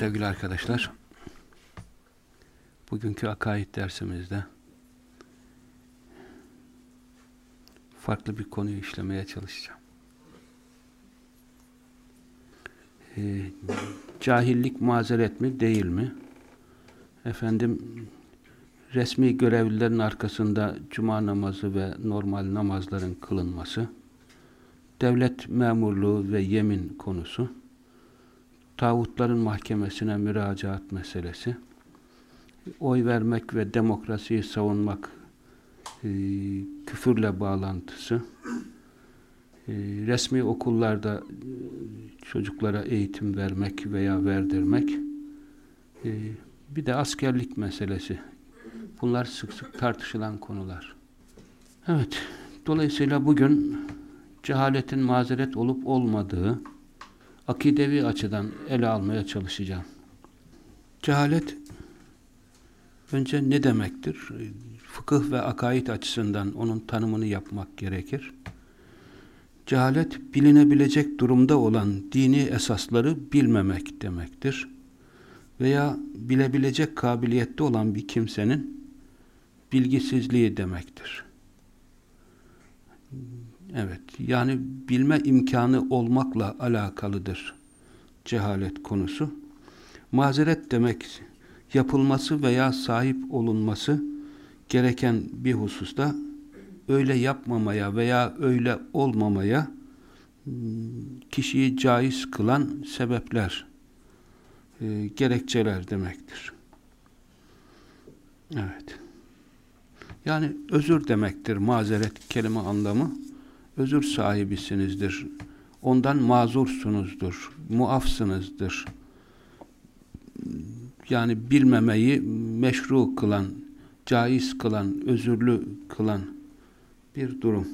sevgili arkadaşlar. Bugünkü akaid dersimizde farklı bir konuyu işlemeye çalışacağım. Ee, cahillik mazeret mi değil mi? Efendim resmi görevlilerin arkasında cuma namazı ve normal namazların kılınması, devlet memurluğu ve yemin konusu, tağutların mahkemesine müracaat meselesi, oy vermek ve demokrasiyi savunmak e, küfürle bağlantısı, e, resmi okullarda e, çocuklara eğitim vermek veya verdirmek, e, bir de askerlik meselesi. Bunlar sık sık tartışılan konular. Evet, dolayısıyla bugün cehaletin mazeret olup olmadığı, akidevi açıdan ele almaya çalışacağım. Cehalet önce ne demektir? Fıkıh ve akaid açısından onun tanımını yapmak gerekir. Cehalet bilinebilecek durumda olan dini esasları bilmemek demektir. Veya bilebilecek kabiliyette olan bir kimsenin bilgisizliği demektir. Evet, yani bilme imkanı olmakla alakalıdır cehalet konusu. Mazeret demek yapılması veya sahip olunması gereken bir hususta öyle yapmamaya veya öyle olmamaya hmm, kişiyi caiz kılan sebepler, e, gerekçeler demektir. Evet. Yani özür demektir mazeret kelime anlamı özür sahibisinizdir. Ondan mazursunuzdur, muafsınızdır. Yani bilmemeyi meşru kılan, caiz kılan, özürlü kılan bir durum.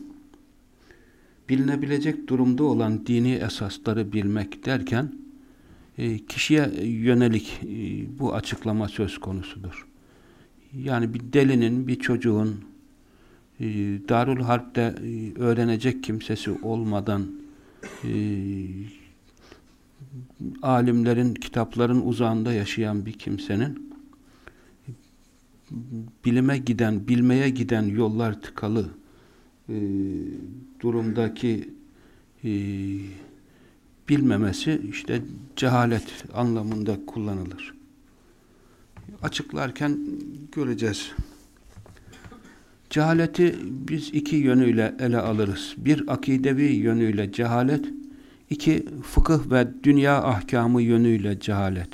Bilinebilecek durumda olan dini esasları bilmek derken, e, kişiye yönelik e, bu açıklama söz konusudur. Yani bir delinin, bir çocuğun, Darül Harp'te e, öğrenecek kimsesi olmadan e, alimlerin, kitapların uzağında yaşayan bir kimsenin bilime giden, bilmeye giden yollar tıkalı e, durumdaki bilmemesi işte cehalet anlamında kullanılır. Açıklarken göreceğiz. Cehaleti biz iki yönüyle ele alırız. Bir akidevi yönüyle cehalet, iki fıkıh ve dünya ahkamı yönüyle cehalet.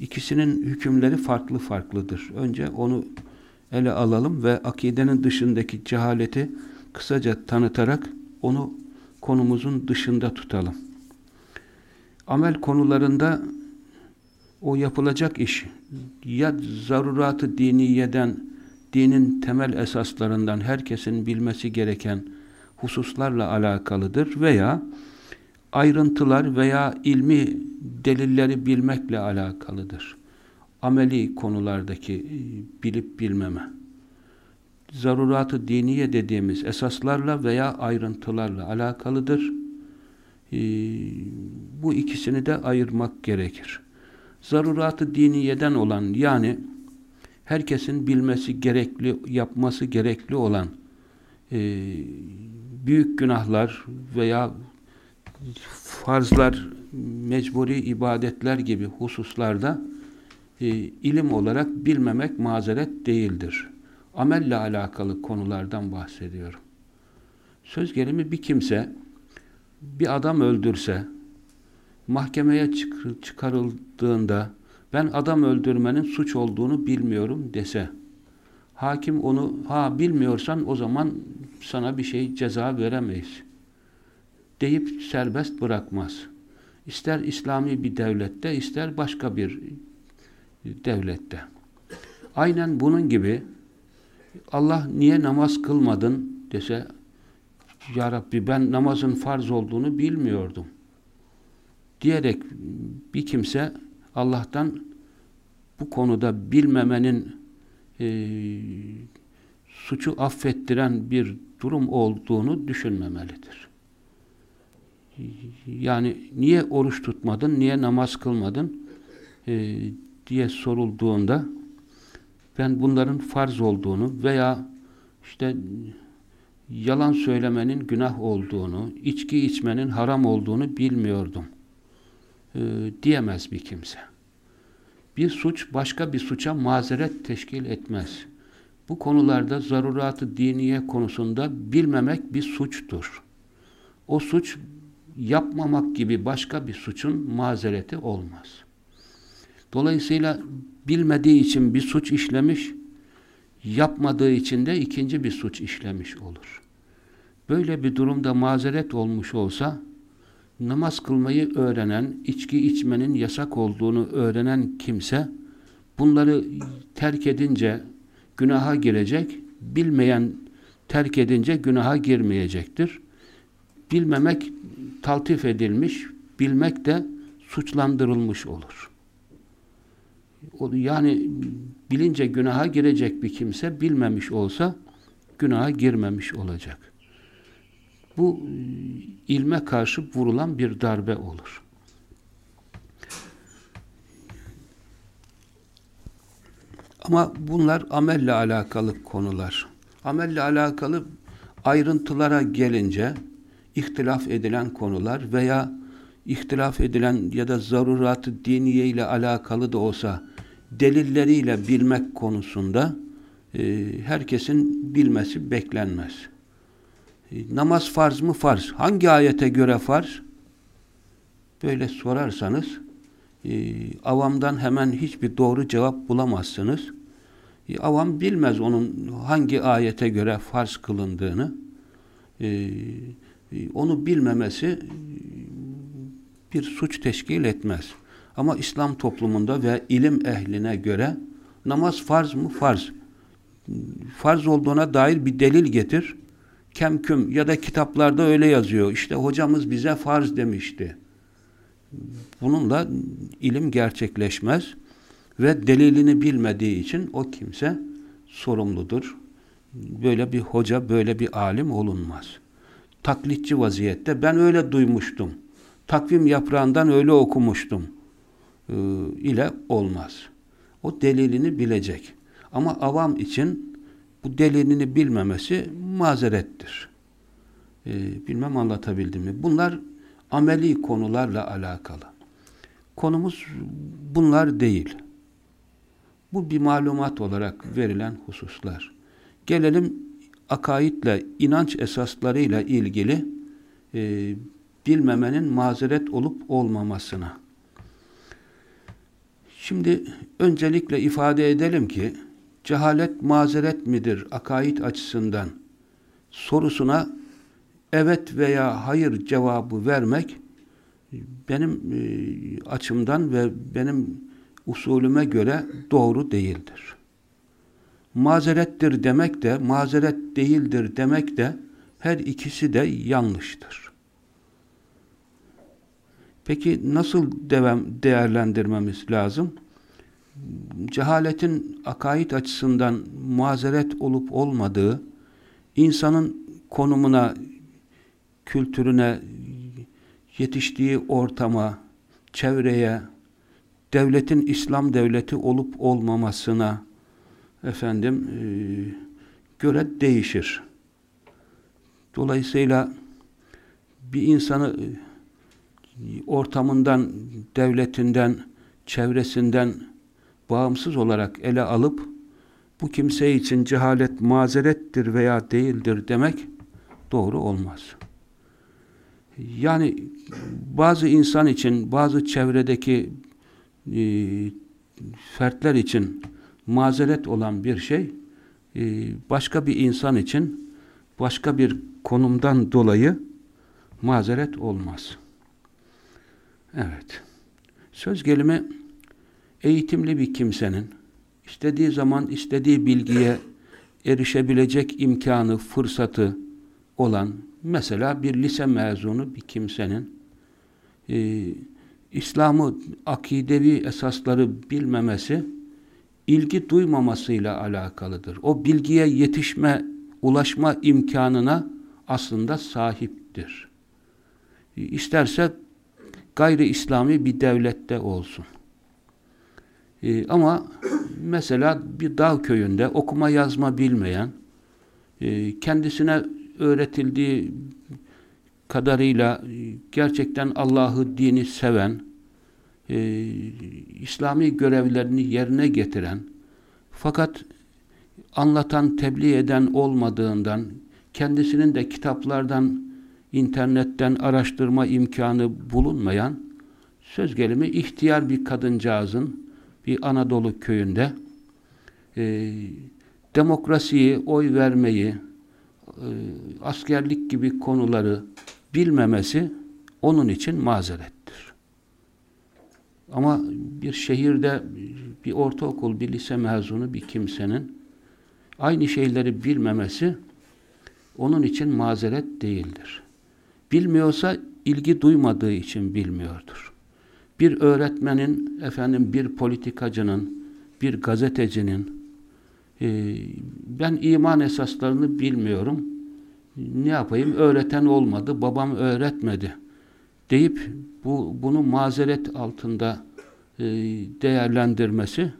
İkisinin hükümleri farklı farklıdır. Önce onu ele alalım ve akidenin dışındaki cehaleti kısaca tanıtarak onu konumuzun dışında tutalım. Amel konularında o yapılacak iş ya zaruratı diniyeden dinin temel esaslarından herkesin bilmesi gereken hususlarla alakalıdır veya ayrıntılar veya ilmi delilleri bilmekle alakalıdır. Ameli konulardaki e, bilip bilmeme. Zaruratı diniye dediğimiz esaslarla veya ayrıntılarla alakalıdır. Ee, bu ikisini de ayırmak gerekir. Zaruratı diniyeden olan yani herkesin bilmesi gerekli, yapması gerekli olan e, büyük günahlar veya farzlar, mecburi ibadetler gibi hususlarda e, ilim olarak bilmemek mazeret değildir. Amelle alakalı konulardan bahsediyorum. Söz gelimi bir kimse bir adam öldürse mahkemeye çıkarıldığında ben adam öldürmenin suç olduğunu bilmiyorum dese hakim onu ha bilmiyorsan o zaman sana bir şey ceza veremeyiz deyip serbest bırakmaz. İster İslami bir devlette ister başka bir devlette. Aynen bunun gibi Allah niye namaz kılmadın dese Ya Rabbi ben namazın farz olduğunu bilmiyordum diyerek bir kimse Allah'tan bu konuda bilmemenin e, suçu affettiren bir durum olduğunu düşünmemelidir. Yani niye oruç tutmadın, niye namaz kılmadın? e, diye sorulduğunda ben bunların farz olduğunu veya işte yalan söylemenin günah olduğunu, içki içmenin haram olduğunu bilmiyordum e, diyemez bir kimse. Bir suç başka bir suça mazeret teşkil etmez. Bu konularda zaruratı diniye konusunda bilmemek bir suçtur. O suç yapmamak gibi başka bir suçun mazereti olmaz. Dolayısıyla bilmediği için bir suç işlemiş, yapmadığı için de ikinci bir suç işlemiş olur. Böyle bir durumda mazeret olmuş olsa, namaz kılmayı öğrenen, içki içmenin yasak olduğunu öğrenen kimse, bunları terk edince günaha girecek, bilmeyen terk edince günaha girmeyecektir. Bilmemek taltif edilmiş, bilmek de suçlandırılmış olur. Yani bilince günaha girecek bir kimse bilmemiş olsa günaha girmemiş olacak. Bu ilme karşı vurulan bir darbe olur. Ama bunlar amelle alakalı konular. Amelle alakalı ayrıntılara gelince ihtilaf edilen konular veya ihtilaf edilen ya da zaruratı diniye ile alakalı da olsa delilleriyle bilmek konusunda e, herkesin bilmesi beklenmez. E, namaz farz mı? Farz. Hangi ayete göre farz? Böyle sorarsanız e, avamdan hemen hiçbir doğru cevap bulamazsınız. E, avam bilmez onun hangi ayete göre farz kılındığını. E, e, onu bilmemesi e, bir suç teşkil etmez. Ama İslam toplumunda ve ilim ehline göre namaz farz mı? Farz. Farz olduğuna dair bir delil getir. Kemküm ya da kitaplarda öyle yazıyor. İşte hocamız bize farz demişti. Bununla ilim gerçekleşmez ve delilini bilmediği için o kimse sorumludur. Böyle bir hoca, böyle bir alim olunmaz. Taklitçi vaziyette ben öyle duymuştum. Takvim yaprağından öyle okumuştum e, ile olmaz. O delilini bilecek. Ama avam için bu delilini bilmemesi mazerettir. E, bilmem anlatabildim mi? Bunlar ameli konularla alakalı. Konumuz bunlar değil. Bu bir malumat olarak verilen hususlar. Gelelim akaidle, inanç esaslarıyla ilgili e, bilmemenin mazeret olup olmamasına. Şimdi öncelikle ifade edelim ki cehalet mazeret midir akaid açısından sorusuna evet veya hayır cevabı vermek benim e, açımdan ve benim usulüme göre doğru değildir. Mazerettir demek de, mazeret değildir demek de her ikisi de yanlıştır. Peki nasıl devam değerlendirmemiz lazım? Cehaletin akaid açısından mazeret olup olmadığı, insanın konumuna, kültürüne, yetiştiği ortama, çevreye, devletin İslam devleti olup olmamasına efendim e, göre değişir. Dolayısıyla bir insanı e, ortamından, devletinden, çevresinden bağımsız olarak ele alıp bu kimse için cehalet mazerettir veya değildir demek doğru olmaz. Yani bazı insan için, bazı çevredeki e, fertler için mazeret olan bir şey e, başka bir insan için başka bir konumdan dolayı mazeret olmaz. Evet. Söz gelimi eğitimli bir kimsenin istediği zaman istediği bilgiye erişebilecek imkanı, fırsatı olan mesela bir lise mezunu bir kimsenin e, İslam'ı akidevi esasları bilmemesi ilgi duymamasıyla alakalıdır. O bilgiye yetişme, ulaşma imkanına aslında sahiptir. İsterse gayri İslami bir devlette olsun. E, ama mesela bir dağ köyünde okuma yazma bilmeyen, e, kendisine öğretildiği kadarıyla gerçekten Allah'ı, dini seven, e, İslami görevlerini yerine getiren, fakat anlatan, tebliğ eden olmadığından, kendisinin de kitaplardan, internetten araştırma imkanı bulunmayan, söz gelimi ihtiyar bir kadıncağızın bir Anadolu köyünde e, demokrasiyi, oy vermeyi, e, askerlik gibi konuları bilmemesi onun için mazerettir. Ama bir şehirde bir ortaokul, bir lise mezunu bir kimsenin aynı şeyleri bilmemesi onun için mazeret değildir. Bilmiyorsa ilgi duymadığı için bilmiyordur. Bir öğretmenin, efendim bir politikacının, bir gazetecinin e, ben iman esaslarını bilmiyorum. Ne yapayım? Öğreten olmadı, babam öğretmedi deyip bu bunu mazeret altında e, değerlendirmesi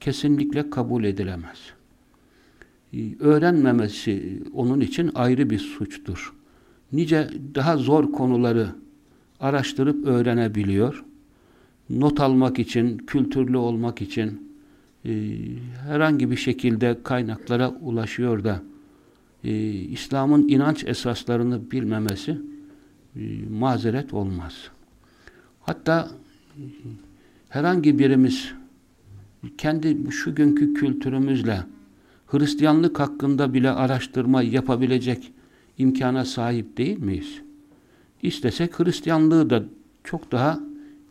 kesinlikle kabul edilemez. E, öğrenmemesi onun için ayrı bir suçtur. Nice daha zor konuları araştırıp öğrenebiliyor. Not almak için, kültürlü olmak için e, herhangi bir şekilde kaynaklara ulaşıyor da e, İslam'ın inanç esaslarını bilmemesi e, mazeret olmaz. Hatta herhangi birimiz kendi şu günkü kültürümüzle Hristiyanlık hakkında bile araştırma yapabilecek imkana sahip değil miyiz? İstesek Hristiyanlığı da çok daha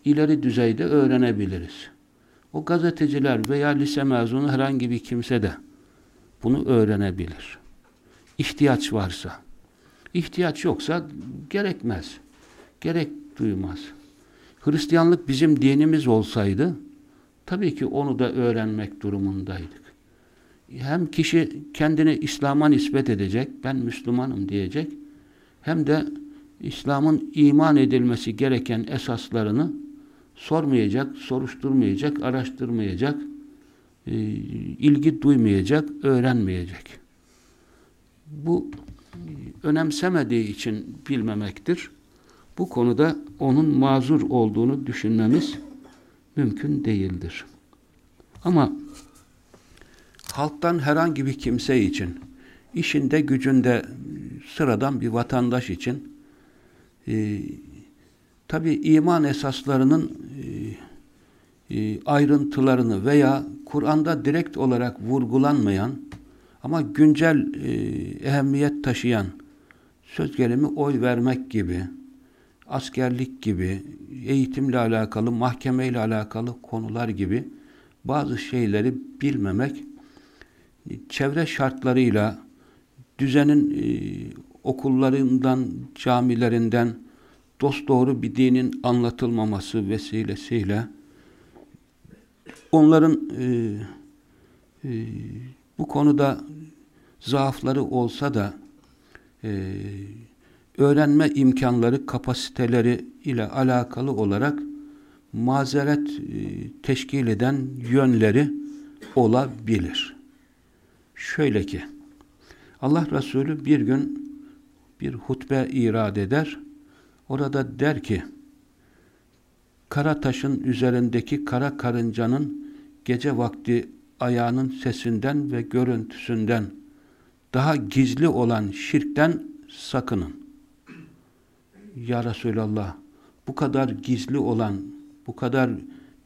ileri düzeyde öğrenebiliriz. O gazeteciler veya lise mezunu herhangi bir kimse de bunu öğrenebilir. İhtiyaç varsa. İhtiyaç yoksa gerekmez. Gerek duymaz. Hristiyanlık bizim dinimiz olsaydı tabii ki onu da öğrenmek durumundaydık. Hem kişi kendini İslam'a nispet edecek, ben Müslümanım diyecek, hem de İslam'ın iman edilmesi gereken esaslarını sormayacak, soruşturmayacak, araştırmayacak, e, ilgi duymayacak, öğrenmeyecek. Bu önemsemediği için bilmemektir. Bu konuda onun mazur olduğunu düşünmemiz mümkün değildir. Ama halktan herhangi bir kimse için, işinde gücünde sıradan bir vatandaş için e, tabi iman esaslarının e, e, ayrıntılarını veya Kur'an'da direkt olarak vurgulanmayan ama güncel e, ehemmiyet taşıyan söz gelimi oy vermek gibi, askerlik gibi, eğitimle alakalı, mahkemeyle alakalı konular gibi bazı şeyleri bilmemek çevre şartlarıyla düzenin okullarından, camilerinden dosdoğru bir dinin anlatılmaması vesilesiyle onların e, e, bu konuda zaafları olsa da e, öğrenme imkanları, kapasiteleri ile alakalı olarak mazeret e, teşkil eden yönleri olabilir. Şöyle ki, Allah Resulü bir gün bir hutbe irad eder, orada der ki, kara taşın üzerindeki kara karıncanın gece vakti ayağının sesinden ve görüntüsünden daha gizli olan şirkten sakının. Ya Resulallah, bu kadar gizli olan, bu kadar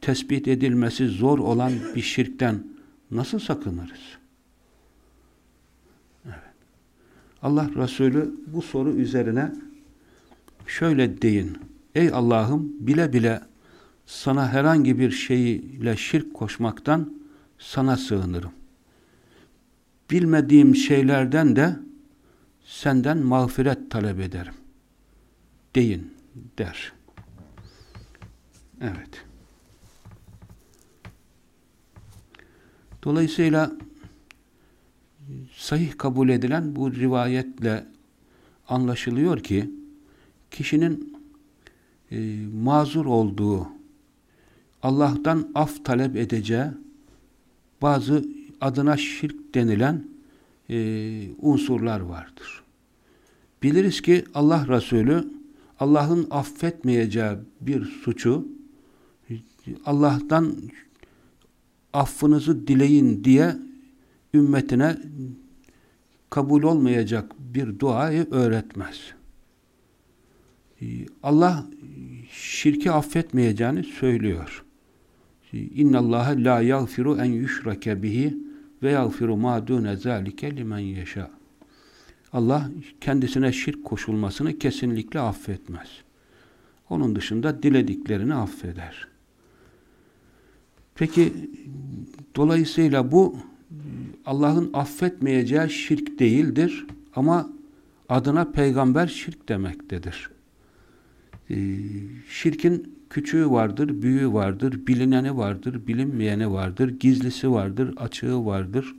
tespit edilmesi zor olan bir şirkten nasıl sakınırız? Evet. Allah Resulü bu soru üzerine şöyle deyin. Ey Allah'ım bile bile sana herhangi bir şeyle şirk koşmaktan sana sığınırım. Bilmediğim şeylerden de senden mağfiret talep ederim. Deyin der. Evet. Dolayısıyla sahih kabul edilen bu rivayetle anlaşılıyor ki kişinin e, mazur olduğu Allah'tan af talep edeceği bazı adına şirk denilen e, unsurlar vardır. Biliriz ki Allah Resulü Allah'ın affetmeyeceği bir suçu Allah'tan affınızı dileyin diye ümmetine kabul olmayacak bir duayı öğretmez. Allah şirki affetmeyeceğini söylüyor. İnna Allah la yaghfiru en yushrake bihi ve yaghfiru ma dune zalike limen yasha. Allah kendisine şirk koşulmasını kesinlikle affetmez. Onun dışında dilediklerini affeder. Peki dolayısıyla bu Allah'ın affetmeyeceği şirk değildir ama adına peygamber şirk demektedir. Ee, şirkin küçüğü vardır, büyüğü vardır, bilineni vardır, bilinmeyeni vardır, gizlisi vardır, açığı vardır.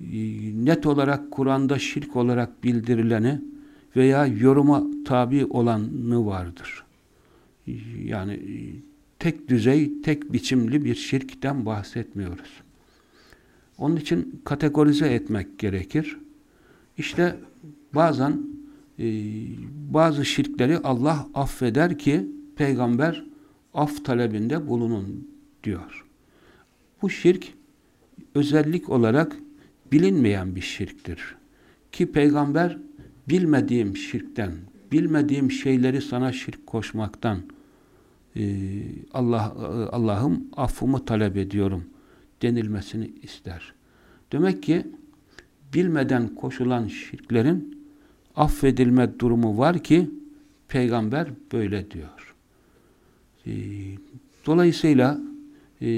Ee, net olarak Kur'an'da şirk olarak bildirileni veya yoruma tabi olanı vardır. Ee, yani tek düzey, tek biçimli bir şirkten bahsetmiyoruz. Onun için kategorize etmek gerekir. İşte bazen e, bazı şirkleri Allah affeder ki peygamber af talebinde bulunun diyor. Bu şirk özellik olarak bilinmeyen bir şirktir. Ki peygamber bilmediğim şirkten, bilmediğim şeyleri sana şirk koşmaktan e, Allah Allah'ım affımı talep ediyorum denilmesini ister. Demek ki bilmeden koşulan şirklerin affedilme durumu var ki peygamber böyle diyor. E, dolayısıyla e,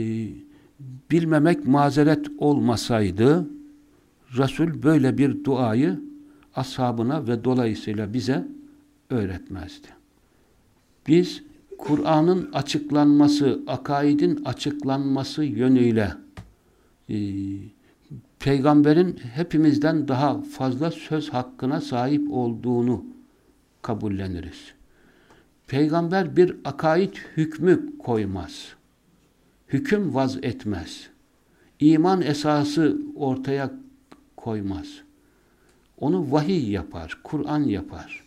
bilmemek mazeret olmasaydı Resul böyle bir duayı ashabına ve dolayısıyla bize öğretmezdi. Biz Kur'an'ın açıklanması, akaidin açıklanması yönüyle e, peygamberin hepimizden daha fazla söz hakkına sahip olduğunu kabulleniriz. Peygamber bir akaid hükmü koymaz. Hüküm vaz etmez. İman esası ortaya koymaz. Onu vahiy yapar, Kur'an yapar.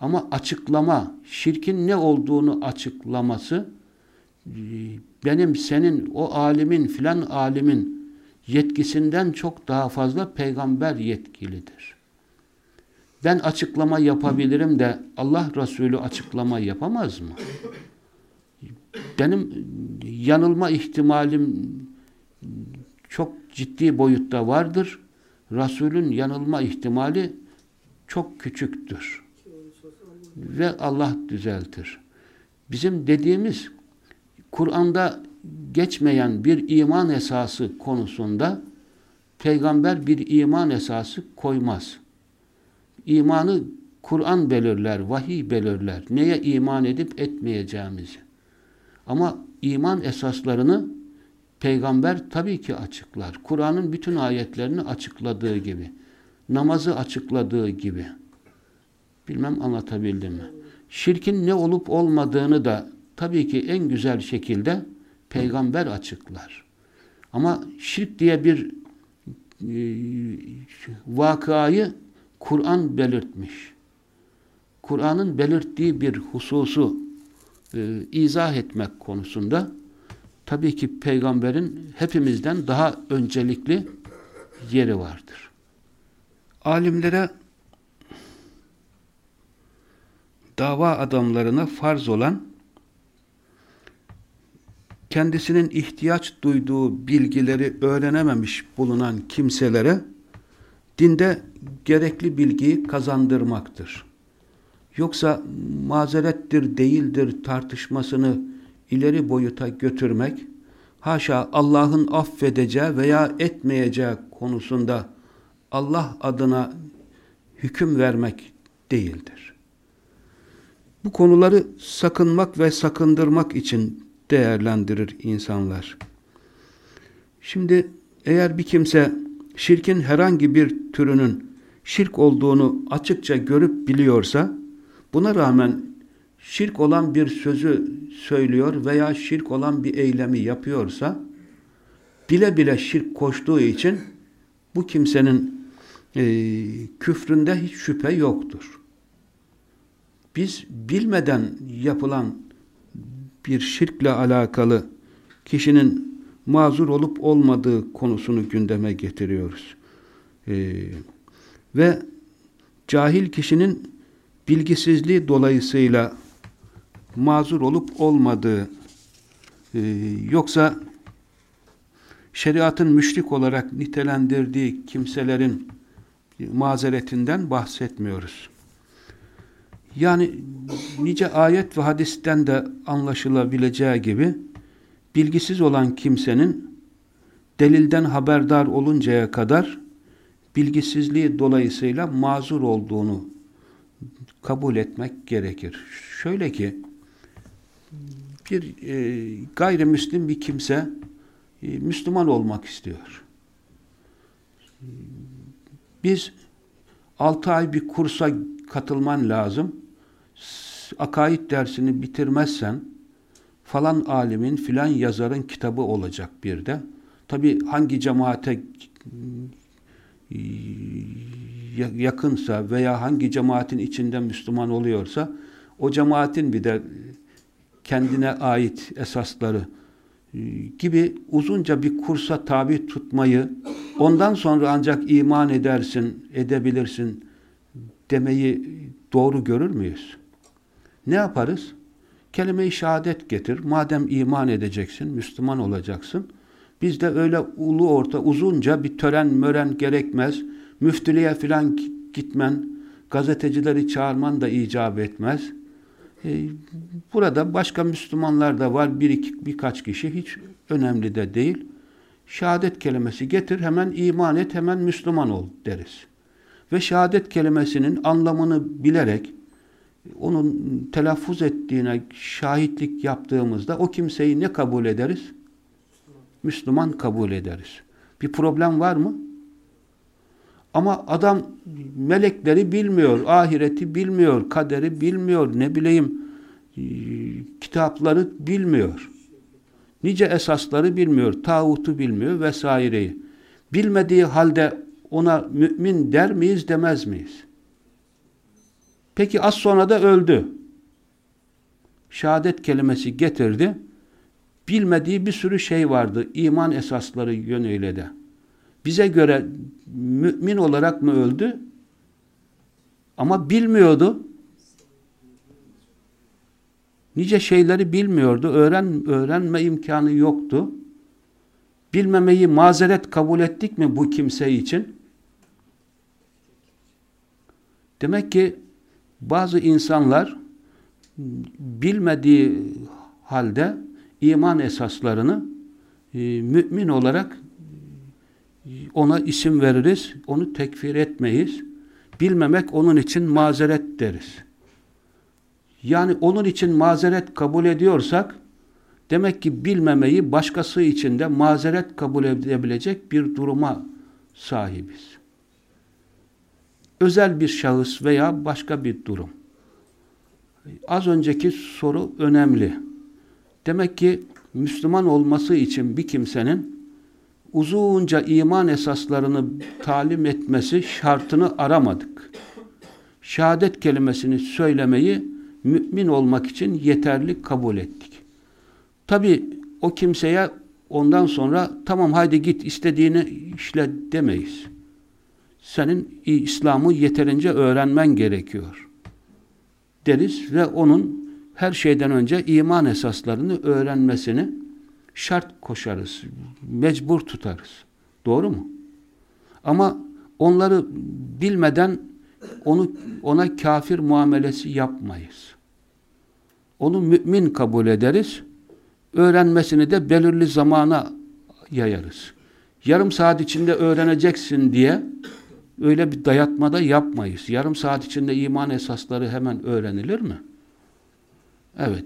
Ama açıklama, şirkin ne olduğunu açıklaması benim, senin, o alimin, filan alimin yetkisinden çok daha fazla peygamber yetkilidir. Ben açıklama yapabilirim de Allah Resulü açıklama yapamaz mı? Benim yanılma ihtimalim çok ciddi boyutta vardır. Resulün yanılma ihtimali çok küçüktür ve Allah düzeltir. Bizim dediğimiz Kur'an'da geçmeyen bir iman esası konusunda peygamber bir iman esası koymaz. İmanı Kur'an belirler, vahiy belirler. Neye iman edip etmeyeceğimizi. Ama iman esaslarını peygamber tabii ki açıklar. Kur'an'ın bütün ayetlerini açıkladığı gibi. Namazı açıkladığı gibi. Bilmem anlatabildim mi? Şirkin ne olup olmadığını da tabii ki en güzel şekilde peygamber açıklar. Ama şirk diye bir e, vakayı Kur'an belirtmiş. Kur'an'ın belirttiği bir hususu e, izah etmek konusunda tabii ki peygamberin hepimizden daha öncelikli yeri vardır. Alimlere dava adamlarına farz olan kendisinin ihtiyaç duyduğu bilgileri öğrenememiş bulunan kimselere dinde gerekli bilgiyi kazandırmaktır. Yoksa mazerettir, değildir tartışmasını ileri boyuta götürmek, haşa Allah'ın affedeceği veya etmeyeceği konusunda Allah adına hüküm vermek değildir. Bu konuları sakınmak ve sakındırmak için değerlendirir insanlar. Şimdi eğer bir kimse şirkin herhangi bir türünün şirk olduğunu açıkça görüp biliyorsa buna rağmen şirk olan bir sözü söylüyor veya şirk olan bir eylemi yapıyorsa bile bile şirk koştuğu için bu kimsenin e, küfründe hiç şüphe yoktur. Biz bilmeden yapılan bir şirkle alakalı kişinin mazur olup olmadığı konusunu gündeme getiriyoruz. Ee, ve cahil kişinin bilgisizliği dolayısıyla mazur olup olmadığı e, yoksa şeriatın müşrik olarak nitelendirdiği kimselerin mazeretinden bahsetmiyoruz. Yani nice ayet ve hadisten de anlaşılabileceği gibi bilgisiz olan kimsenin delilden haberdar oluncaya kadar bilgisizliği dolayısıyla mazur olduğunu kabul etmek gerekir. Şöyle ki bir e, gayrimüslim bir kimse e, Müslüman olmak istiyor. Biz altı ay bir kursa katılman lazım. Akaid dersini bitirmezsen falan alimin filan yazarın kitabı olacak bir de. Tabi hangi cemaate yakınsa veya hangi cemaatin içinde Müslüman oluyorsa o cemaatin bir de kendine ait esasları e, gibi uzunca bir kursa tabi tutmayı ondan sonra ancak iman edersin, edebilirsin demeyi doğru görür müyüz? Ne yaparız? Kelime-i şehadet getir. Madem iman edeceksin, Müslüman olacaksın. Bizde öyle ulu orta uzunca bir tören mören gerekmez. Müftülüğe filan gitmen, gazetecileri çağırman da icap etmez. Ee, burada başka Müslümanlar da var. Bir iki, birkaç kişi hiç önemli de değil. Şehadet kelimesi getir, hemen iman et, hemen Müslüman ol deriz. Ve şehadet kelimesinin anlamını bilerek onun telaffuz ettiğine şahitlik yaptığımızda o kimseyi ne kabul ederiz? Müslüman kabul ederiz. Bir problem var mı? Ama adam melekleri bilmiyor, ahireti bilmiyor, kaderi bilmiyor, ne bileyim e, kitapları bilmiyor. Nice esasları bilmiyor, tağutu bilmiyor vesaireyi. Bilmediği halde ona mümin der miyiz demez miyiz? Peki az sonra da öldü. Şehadet kelimesi getirdi. Bilmediği bir sürü şey vardı iman esasları yönüyle de. Bize göre mümin olarak mı öldü? Ama bilmiyordu. Nice şeyleri bilmiyordu. Öğren, öğrenme imkanı yoktu. Bilmemeyi mazeret kabul ettik mi bu kimse için? Demek ki bazı insanlar bilmediği halde iman esaslarını e, mümin olarak ona isim veririz, onu tekfir etmeyiz. Bilmemek onun için mazeret deriz. Yani onun için mazeret kabul ediyorsak demek ki bilmemeyi başkası için de mazeret kabul edebilecek bir duruma sahibiz özel bir şahıs veya başka bir durum. Az önceki soru önemli. Demek ki Müslüman olması için bir kimsenin uzunca iman esaslarını talim etmesi şartını aramadık. Şehadet kelimesini söylemeyi mümin olmak için yeterli kabul ettik. Tabi o kimseye ondan sonra tamam haydi git istediğini işle demeyiz senin İslam'ı yeterince öğrenmen gerekiyor deriz ve onun her şeyden önce iman esaslarını öğrenmesini şart koşarız, mecbur tutarız. Doğru mu? Ama onları bilmeden onu ona kafir muamelesi yapmayız. Onu mümin kabul ederiz. Öğrenmesini de belirli zamana yayarız. Yarım saat içinde öğreneceksin diye öyle bir dayatmada yapmayız. Yarım saat içinde iman esasları hemen öğrenilir mi? Evet.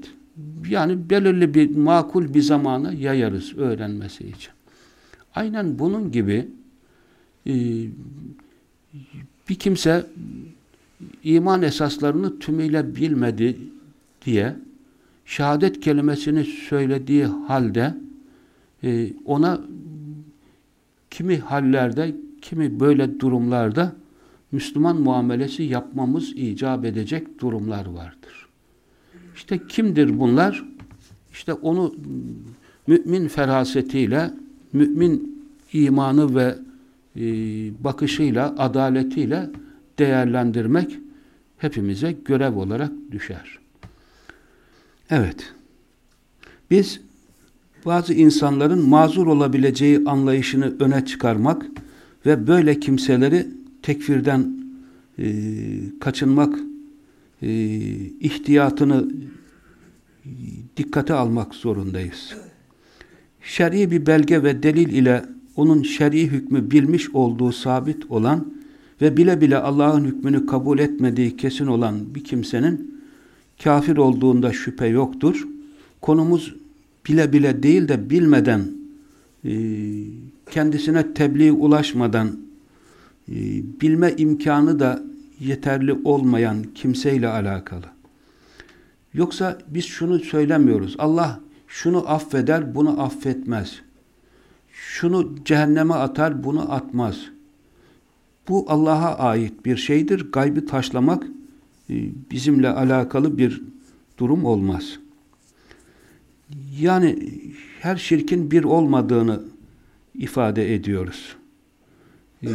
Yani belirli bir makul bir zamana yayarız öğrenmesi için. Aynen bunun gibi e, bir kimse iman esaslarını tümüyle bilmedi diye şehadet kelimesini söylediği halde e, ona kimi hallerde, kimi böyle durumlarda Müslüman muamelesi yapmamız icap edecek durumlar vardır. İşte kimdir bunlar? İşte onu mümin ferasetiyle, mümin imanı ve e, bakışıyla, adaletiyle değerlendirmek hepimize görev olarak düşer. Evet. Biz bazı insanların mazur olabileceği anlayışını öne çıkarmak ve böyle kimseleri tekfirden e, kaçınmak e, ihtiyatını dikkate almak zorundayız. Şer'i bir belge ve delil ile onun şer'i hükmü bilmiş olduğu sabit olan ve bile bile Allah'ın hükmünü kabul etmediği kesin olan bir kimsenin kafir olduğunda şüphe yoktur. Konumuz bile bile değil de bilmeden, e, kendisine tebliğ ulaşmadan, e, bilme imkanı da yeterli olmayan kimseyle alakalı. Yoksa biz şunu söylemiyoruz. Allah şunu affeder, bunu affetmez. Şunu cehenneme atar, bunu atmaz. Bu Allah'a ait bir şeydir. Gaybı taşlamak e, bizimle alakalı bir durum olmaz. Yani her şirkin bir olmadığını ifade ediyoruz. E,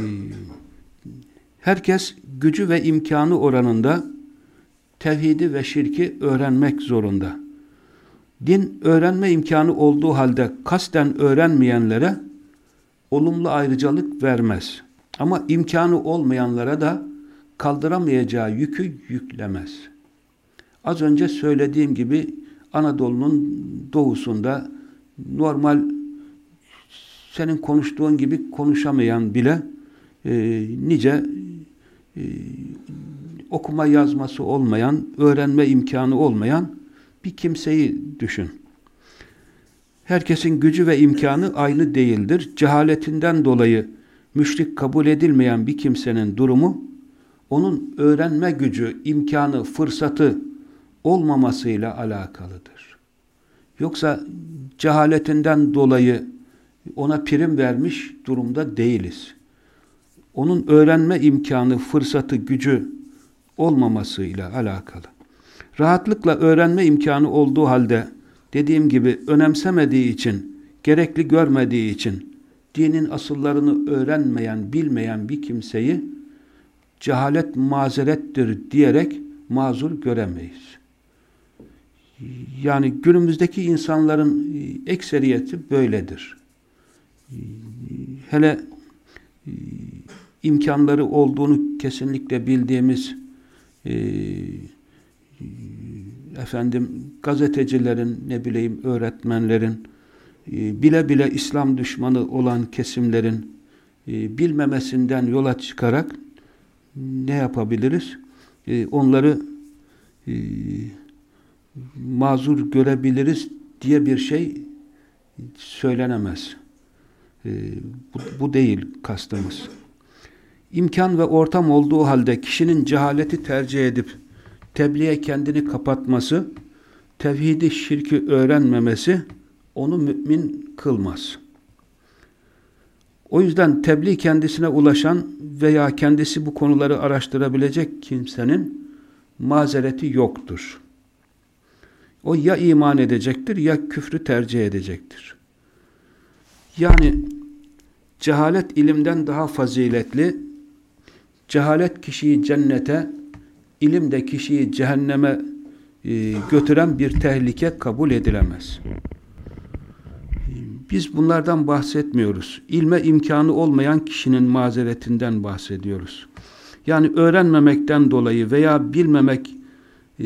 herkes gücü ve imkanı oranında tevhidi ve şirki öğrenmek zorunda. Din öğrenme imkanı olduğu halde kasten öğrenmeyenlere olumlu ayrıcalık vermez. Ama imkanı olmayanlara da kaldıramayacağı yükü yüklemez. Az önce söylediğim gibi Anadolu'nun doğusunda normal senin konuştuğun gibi konuşamayan bile e, nice e, okuma yazması olmayan, öğrenme imkanı olmayan bir kimseyi düşün. Herkesin gücü ve imkanı aynı değildir. Cehaletinden dolayı müşrik kabul edilmeyen bir kimsenin durumu, onun öğrenme gücü, imkanı, fırsatı olmamasıyla alakalıdır. Yoksa cehaletinden dolayı ona prim vermiş durumda değiliz. Onun öğrenme imkanı, fırsatı, gücü olmamasıyla alakalı. Rahatlıkla öğrenme imkanı olduğu halde dediğim gibi önemsemediği için, gerekli görmediği için dinin asıllarını öğrenmeyen, bilmeyen bir kimseyi cehalet mazerettir diyerek mazur göremeyiz. Yani günümüzdeki insanların ekseriyeti böyledir. Hele imkanları olduğunu kesinlikle bildiğimiz e, efendim gazetecilerin ne bileyim öğretmenlerin e, bile bile İslam düşmanı olan kesimlerin e, bilmemesinden yola çıkarak ne yapabiliriz? E, onları e, mazur görebiliriz diye bir şey söylenemez. E, bu, bu değil kastımız. İmkan ve ortam olduğu halde kişinin cehaleti tercih edip tebliğe kendini kapatması, tevhidi şirki öğrenmemesi onu mümin kılmaz. O yüzden tebliğ kendisine ulaşan veya kendisi bu konuları araştırabilecek kimsenin mazereti yoktur. O ya iman edecektir ya küfrü tercih edecektir. Yani cehalet ilimden daha faziletli, cehalet kişiyi cennete, ilim de kişiyi cehenneme e, götüren bir tehlike kabul edilemez. Biz bunlardan bahsetmiyoruz. İlme imkanı olmayan kişinin mazeretinden bahsediyoruz. Yani öğrenmemekten dolayı veya bilmemek e,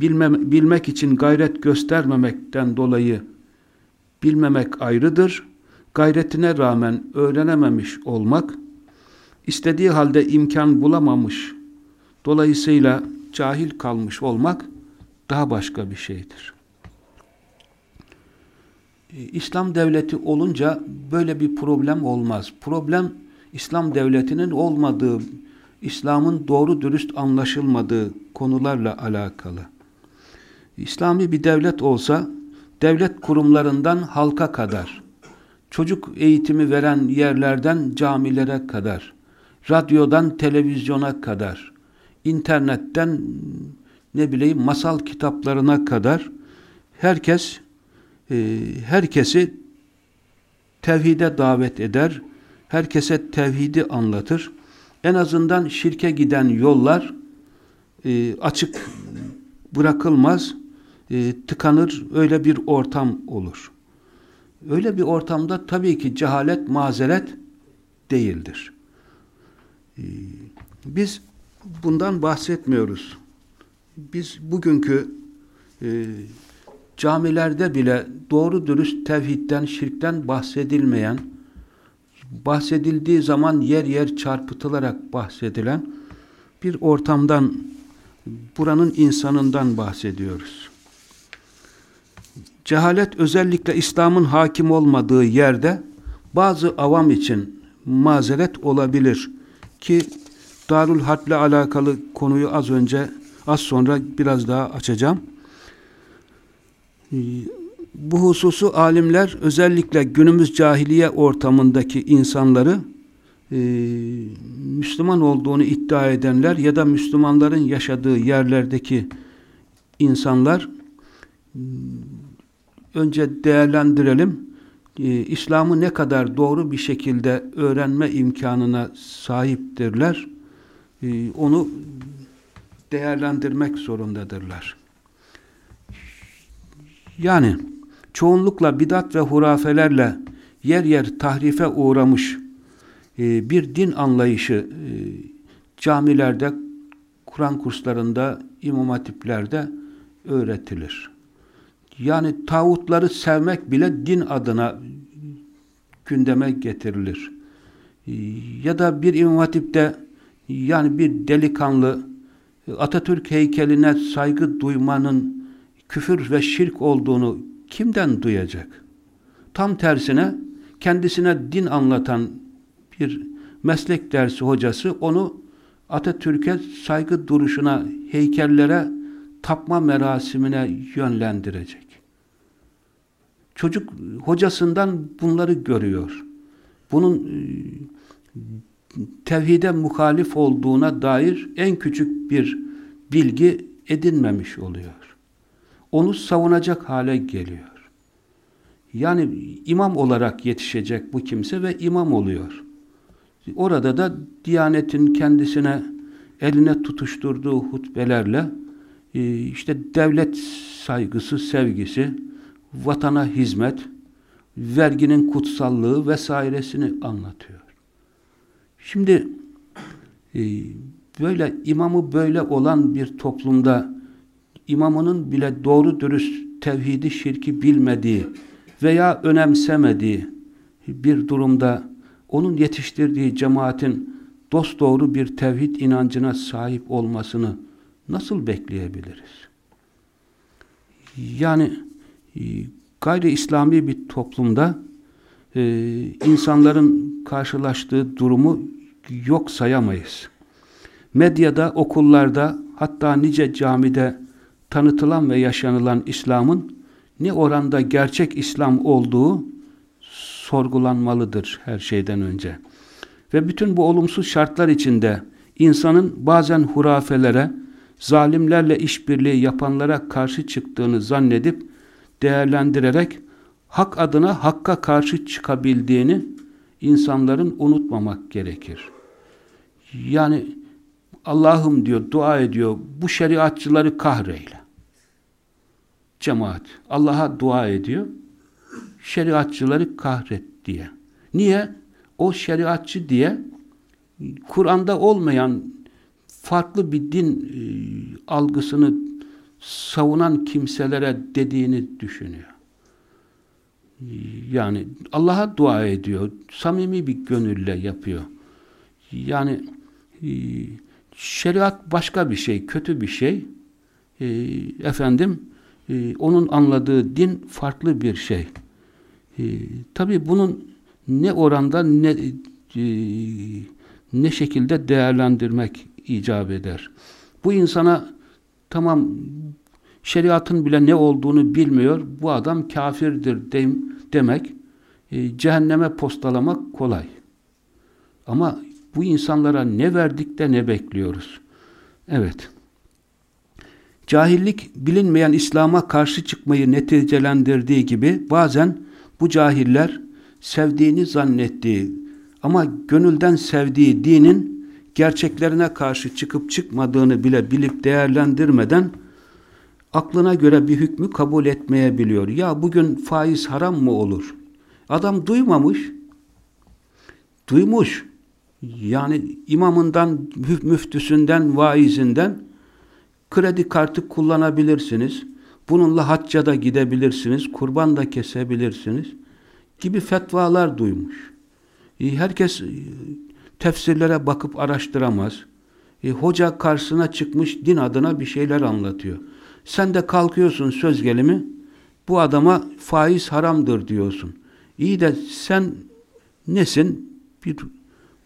bilmem, bilmek için gayret göstermemekten dolayı bilmemek ayrıdır. Gayretine rağmen öğrenememiş olmak, istediği halde imkan bulamamış, dolayısıyla cahil kalmış olmak daha başka bir şeydir. E, İslam devleti olunca böyle bir problem olmaz. Problem İslam devletinin olmadığı, İslam'ın doğru dürüst anlaşılmadığı konularla alakalı. İslami bir devlet olsa devlet kurumlarından halka kadar, çocuk eğitimi veren yerlerden camilere kadar, radyodan televizyona kadar, internetten ne bileyim masal kitaplarına kadar herkes e, herkesi tevhide davet eder, herkese tevhidi anlatır. En azından şirke giden yollar e, açık bırakılmaz, e, tıkanır, öyle bir ortam olur. Öyle bir ortamda tabii ki cehalet mazeret değildir. E, biz bundan bahsetmiyoruz. Biz bugünkü e, camilerde bile doğru dürüst tevhidden, şirkten bahsedilmeyen, bahsedildiği zaman yer yer çarpıtılarak bahsedilen bir ortamdan, buranın insanından bahsediyoruz. Cehalet özellikle İslam'ın hakim olmadığı yerde bazı avam için mazeret olabilir ki Darul Harp'le alakalı konuyu az önce, az sonra biraz daha açacağım. Bu hususu alimler özellikle günümüz cahiliye ortamındaki insanları e, Müslüman olduğunu iddia edenler ya da Müslümanların yaşadığı yerlerdeki insanlar önce değerlendirelim. E, İslam'ı ne kadar doğru bir şekilde öğrenme imkanına sahiptirler. E, onu değerlendirmek zorundadırlar. Yani çoğunlukla bidat ve hurafelerle yer yer tahrife uğramış e, bir din anlayışı e, camilerde, Kur'an kurslarında, imam hatiplerde öğretilir. Yani tağutları sevmek bile din adına gündeme getirilir. Ya da bir imam hatipte yani bir delikanlı Atatürk heykeline saygı duymanın küfür ve şirk olduğunu kimden duyacak? Tam tersine kendisine din anlatan bir meslek dersi hocası onu Atatürk'e saygı duruşuna, heykellere tapma merasimine yönlendirecek. Çocuk hocasından bunları görüyor. Bunun e, tevhide muhalif olduğuna dair en küçük bir bilgi edinmemiş oluyor. Onu savunacak hale geliyor. Yani imam olarak yetişecek bu kimse ve imam oluyor. Orada da Diyanet'in kendisine eline tutuşturduğu hutbelerle e, işte devlet saygısı, sevgisi, vatana hizmet, verginin kutsallığı vesairesini anlatıyor. Şimdi e, böyle imamı böyle olan bir toplumda imamının bile doğru dürüst tevhidi şirki bilmediği veya önemsemediği bir durumda onun yetiştirdiği cemaatin dosdoğru bir tevhid inancına sahip olmasını nasıl bekleyebiliriz? Yani gayri İslami bir toplumda e, insanların karşılaştığı durumu yok sayamayız. Medyada, okullarda, hatta nice camide tanıtılan ve yaşanılan İslam'ın ne oranda gerçek İslam olduğu sorgulanmalıdır her şeyden önce. Ve bütün bu olumsuz şartlar içinde insanın bazen hurafelere, zalimlerle işbirliği yapanlara karşı çıktığını zannedip değerlendirerek hak adına hakka karşı çıkabildiğini insanların unutmamak gerekir. Yani Allah'ım diyor, dua ediyor, bu şeriatçıları kahreyle. Cemaat Allah'a dua ediyor şeriatçıları kahret diye. Niye? O şeriatçı diye Kur'an'da olmayan farklı bir din e, algısını savunan kimselere dediğini düşünüyor. Yani Allah'a dua ediyor. Samimi bir gönülle yapıyor. Yani e, şeriat başka bir şey, kötü bir şey. E, efendim, e, onun anladığı din farklı bir şey. Tabii bunun ne oranda ne ne şekilde değerlendirmek icap eder. Bu insana tamam şeriatın bile ne olduğunu bilmiyor. Bu adam kafirdir de, demek, e, cehenneme postalamak kolay. Ama bu insanlara ne verdik de ne bekliyoruz? Evet. Cahillik bilinmeyen İslam'a karşı çıkmayı neticelendirdiği gibi bazen bu cahiller sevdiğini zannettiği ama gönülden sevdiği dinin gerçeklerine karşı çıkıp çıkmadığını bile bilip değerlendirmeden aklına göre bir hükmü kabul etmeyebiliyor. Ya bugün faiz haram mı olur? Adam duymamış. Duymuş. Yani imamından, müftüsünden, vaizinden kredi kartı kullanabilirsiniz. Bununla hacca da gidebilirsiniz. Kurban da kesebilirsiniz. Gibi fetvalar duymuş. Herkes tefsirlere bakıp araştıramaz. E, hoca karşısına çıkmış din adına bir şeyler anlatıyor. Sen de kalkıyorsun söz gelimi bu adama faiz haramdır diyorsun. İyi de sen nesin? Bir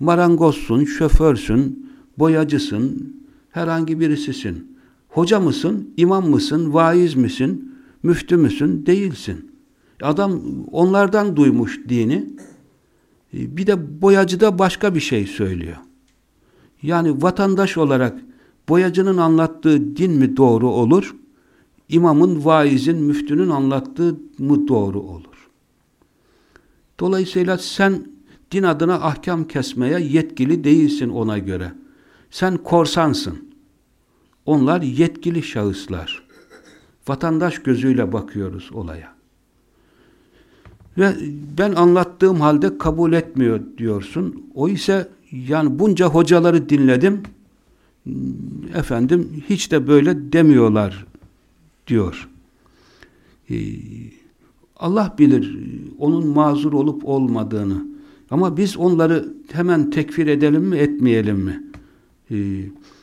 marangozsun, şoförsün, boyacısın, herhangi birisisin. Hoca mısın, imam mısın, vaiz misin, müftü müsün? Değilsin. Adam onlardan duymuş dini. E, bir de boyacı da başka bir şey söylüyor. Yani vatandaş olarak boyacının anlattığı din mi doğru olur? İmamın, vaizin, müftünün anlattığı mı doğru olur? Dolayısıyla sen din adına ahkam kesmeye yetkili değilsin ona göre. Sen korsansın. Onlar yetkili şahıslar. Vatandaş gözüyle bakıyoruz olaya. Ve ben anlattığım halde kabul etmiyor diyorsun. O ise yani bunca hocaları dinledim. Efendim hiç de böyle demiyorlar diyor. Ee, Allah bilir onun mazur olup olmadığını. Ama biz onları hemen tekfir edelim mi etmeyelim mi? Ee,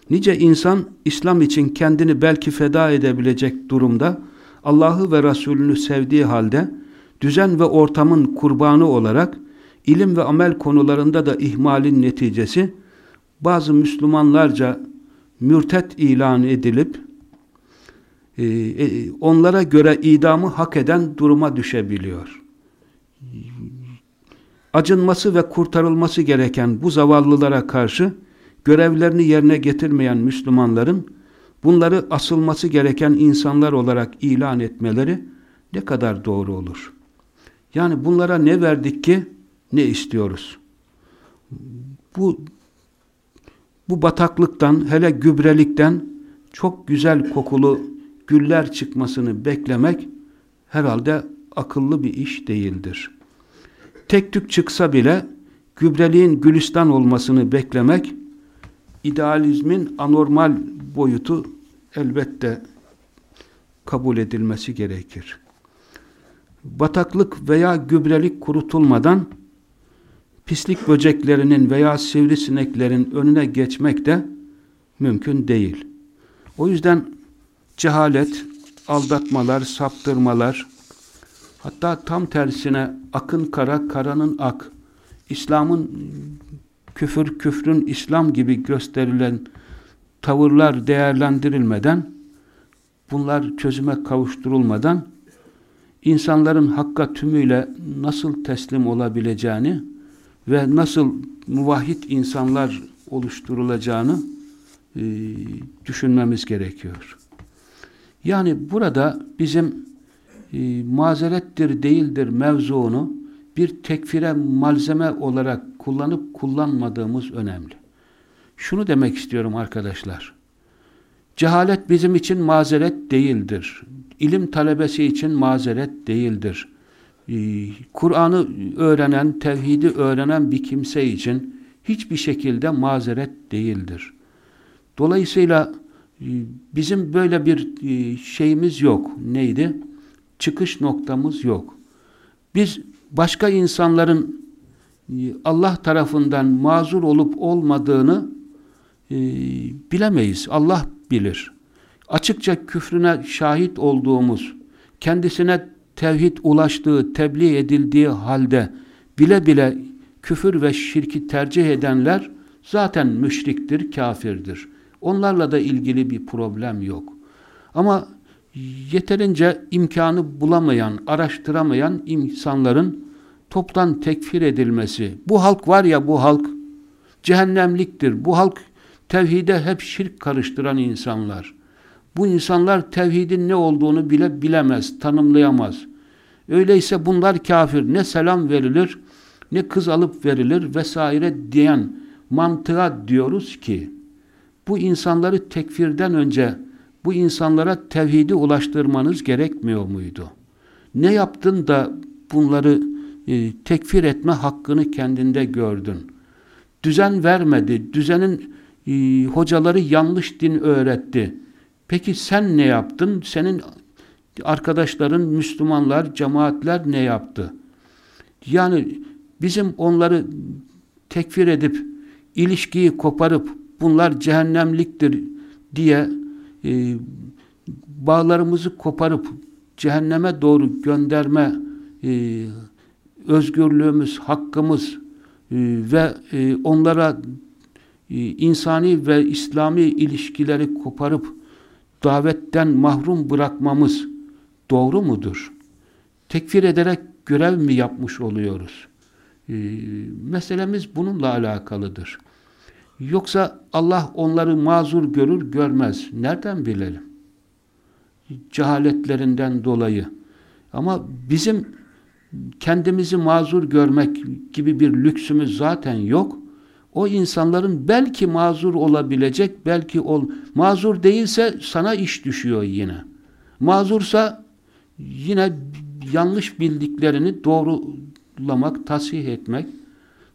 nice insan İslam için kendini belki feda edebilecek durumda Allah'ı ve Resulünü sevdiği halde düzen ve ortamın kurbanı olarak ilim ve amel konularında da ihmalin neticesi bazı Müslümanlarca mürtet ilan edilip e, e, onlara göre idamı hak eden duruma düşebiliyor. Acınması ve kurtarılması gereken bu zavallılara karşı görevlerini yerine getirmeyen Müslümanların bunları asılması gereken insanlar olarak ilan etmeleri ne kadar doğru olur? Yani bunlara ne verdik ki ne istiyoruz? Bu bu bataklıktan hele gübrelikten çok güzel kokulu güller çıkmasını beklemek herhalde akıllı bir iş değildir. Tek tük çıksa bile gübreliğin gülistan olmasını beklemek idealizmin anormal boyutu elbette kabul edilmesi gerekir bataklık veya gübrelik kurutulmadan pislik böceklerinin veya sivrisineklerin önüne geçmek de mümkün değil. O yüzden cehalet, aldatmalar, saptırmalar, hatta tam tersine akın kara, karanın ak, İslam'ın küfür, küfrün İslam gibi gösterilen tavırlar değerlendirilmeden, bunlar çözüme kavuşturulmadan insanların hakka tümüyle nasıl teslim olabileceğini ve nasıl muvahhid insanlar oluşturulacağını e, düşünmemiz gerekiyor. Yani burada bizim e, mazerettir değildir mevzuunu bir tekfire malzeme olarak kullanıp kullanmadığımız önemli. Şunu demek istiyorum arkadaşlar. Cehalet bizim için mazeret değildir ilim talebesi için mazeret değildir. Ee, Kur'an'ı öğrenen, tevhidi öğrenen bir kimse için hiçbir şekilde mazeret değildir. Dolayısıyla e, bizim böyle bir e, şeyimiz yok. Neydi? Çıkış noktamız yok. Biz başka insanların e, Allah tarafından mazur olup olmadığını bilemeyiz. Allah bilir açıkça küfrüne şahit olduğumuz, kendisine tevhid ulaştığı, tebliğ edildiği halde bile bile küfür ve şirki tercih edenler zaten müşriktir, kafirdir. Onlarla da ilgili bir problem yok. Ama yeterince imkanı bulamayan, araştıramayan insanların toptan tekfir edilmesi. Bu halk var ya bu halk cehennemliktir. Bu halk tevhide hep şirk karıştıran insanlar. Bu insanlar tevhidin ne olduğunu bile bilemez, tanımlayamaz. Öyleyse bunlar kafir. Ne selam verilir, ne kız alıp verilir vesaire diyen mantığa diyoruz ki bu insanları tekfirden önce bu insanlara tevhidi ulaştırmanız gerekmiyor muydu? Ne yaptın da bunları e, tekfir etme hakkını kendinde gördün? Düzen vermedi, düzenin e, hocaları yanlış din öğretti. Peki sen ne yaptın? Senin arkadaşların, Müslümanlar, cemaatler ne yaptı? Yani bizim onları tekfir edip, ilişkiyi koparıp, bunlar cehennemliktir diye e, bağlarımızı koparıp cehenneme doğru gönderme e, özgürlüğümüz, hakkımız e, ve e, onlara e, insani ve İslami ilişkileri koparıp davetten mahrum bırakmamız doğru mudur? Tekfir ederek görev mi yapmış oluyoruz? E, meselemiz bununla alakalıdır. Yoksa Allah onları mazur görür görmez. Nereden bilelim? Cehaletlerinden dolayı. Ama bizim kendimizi mazur görmek gibi bir lüksümüz zaten yok. O insanların belki mazur olabilecek, belki ol mazur değilse sana iş düşüyor yine. Mazursa yine yanlış bildiklerini doğrulamak, tasih etmek,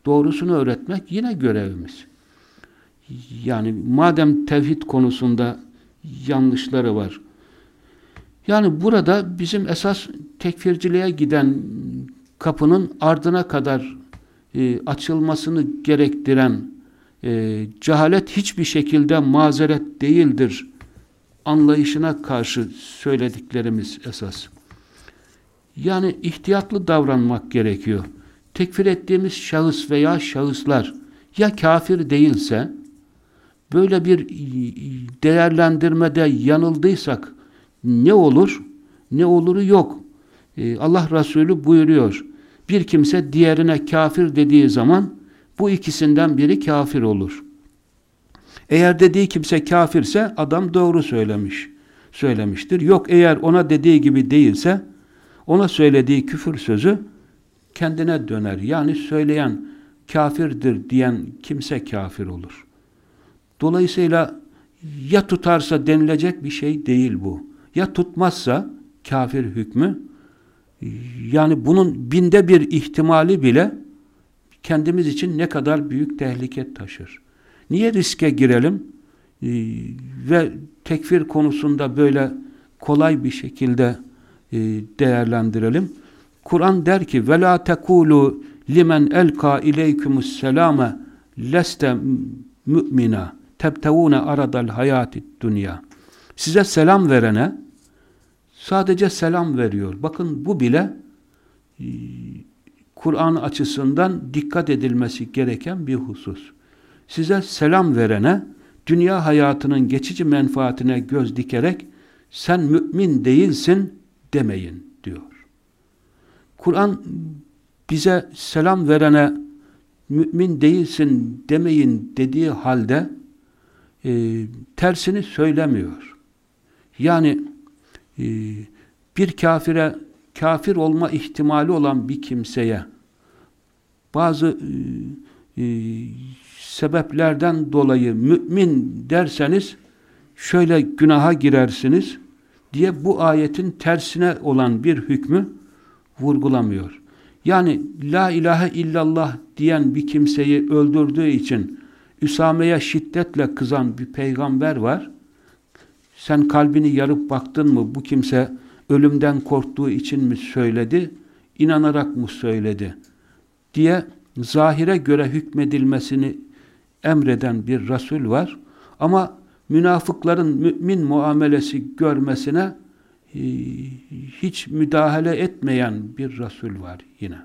doğrusunu öğretmek yine görevimiz. Yani madem tevhid konusunda yanlışları var. Yani burada bizim esas tekfirciliğe giden kapının ardına kadar e, açılmasını gerektiren e, cehalet hiçbir şekilde mazeret değildir anlayışına karşı söylediklerimiz esas. Yani ihtiyatlı davranmak gerekiyor. Tekfir ettiğimiz şahıs veya şahıslar ya kafir değilse böyle bir değerlendirmede yanıldıysak ne olur? Ne oluru yok. Ee, Allah Resulü buyuruyor. Bir kimse diğerine kafir dediği zaman bu ikisinden biri kafir olur. Eğer dediği kimse kafirse adam doğru söylemiş. Söylemiştir. Yok eğer ona dediği gibi değilse ona söylediği küfür sözü kendine döner. Yani söyleyen kafirdir diyen kimse kafir olur. Dolayısıyla ya tutarsa denilecek bir şey değil bu. Ya tutmazsa kafir hükmü yani bunun binde bir ihtimali bile kendimiz için ne kadar büyük tehlike taşır. Niye riske girelim ee, ve tekfir konusunda böyle kolay bir şekilde e, değerlendirelim? Kur'an der ki وَلَا تَكُولُوا limen elka ileykümus selame leste mü'mina tebtevune aradal hayatit dünya. Size selam verene sadece selam veriyor. Bakın bu bile e, Kur'an açısından dikkat edilmesi gereken bir husus. Size selam verene dünya hayatının geçici menfaatine göz dikerek sen mümin değilsin demeyin diyor. Kur'an bize selam verene mümin değilsin demeyin dediği halde e, tersini söylemiyor. Yani bir kafire kafir olma ihtimali olan bir kimseye bazı e, e, sebeplerden dolayı mümin derseniz şöyle günaha girersiniz diye bu ayetin tersine olan bir hükmü vurgulamıyor. Yani la ilahe illallah diyen bir kimseyi öldürdüğü için Üsame'ye şiddetle kızan bir peygamber var. Sen kalbini yarıp baktın mı bu kimse ölümden korktuğu için mi söyledi, inanarak mı söyledi diye zahire göre hükmedilmesini emreden bir Resul var. Ama münafıkların mümin muamelesi görmesine e, hiç müdahale etmeyen bir Resul var yine.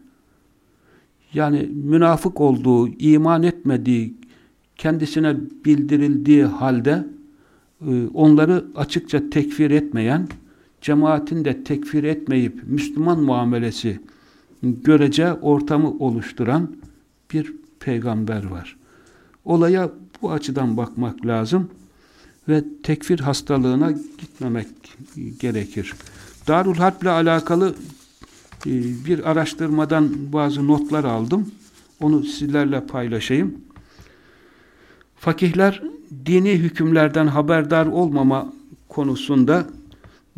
Yani münafık olduğu, iman etmediği kendisine bildirildiği halde onları açıkça tekfir etmeyen, cemaatinde tekfir etmeyip Müslüman muamelesi görece ortamı oluşturan bir peygamber var. Olaya bu açıdan bakmak lazım ve tekfir hastalığına gitmemek gerekir. Darul Harp ile alakalı e, bir araştırmadan bazı notlar aldım. Onu sizlerle paylaşayım. Fakihler dini hükümlerden haberdar olmama konusunda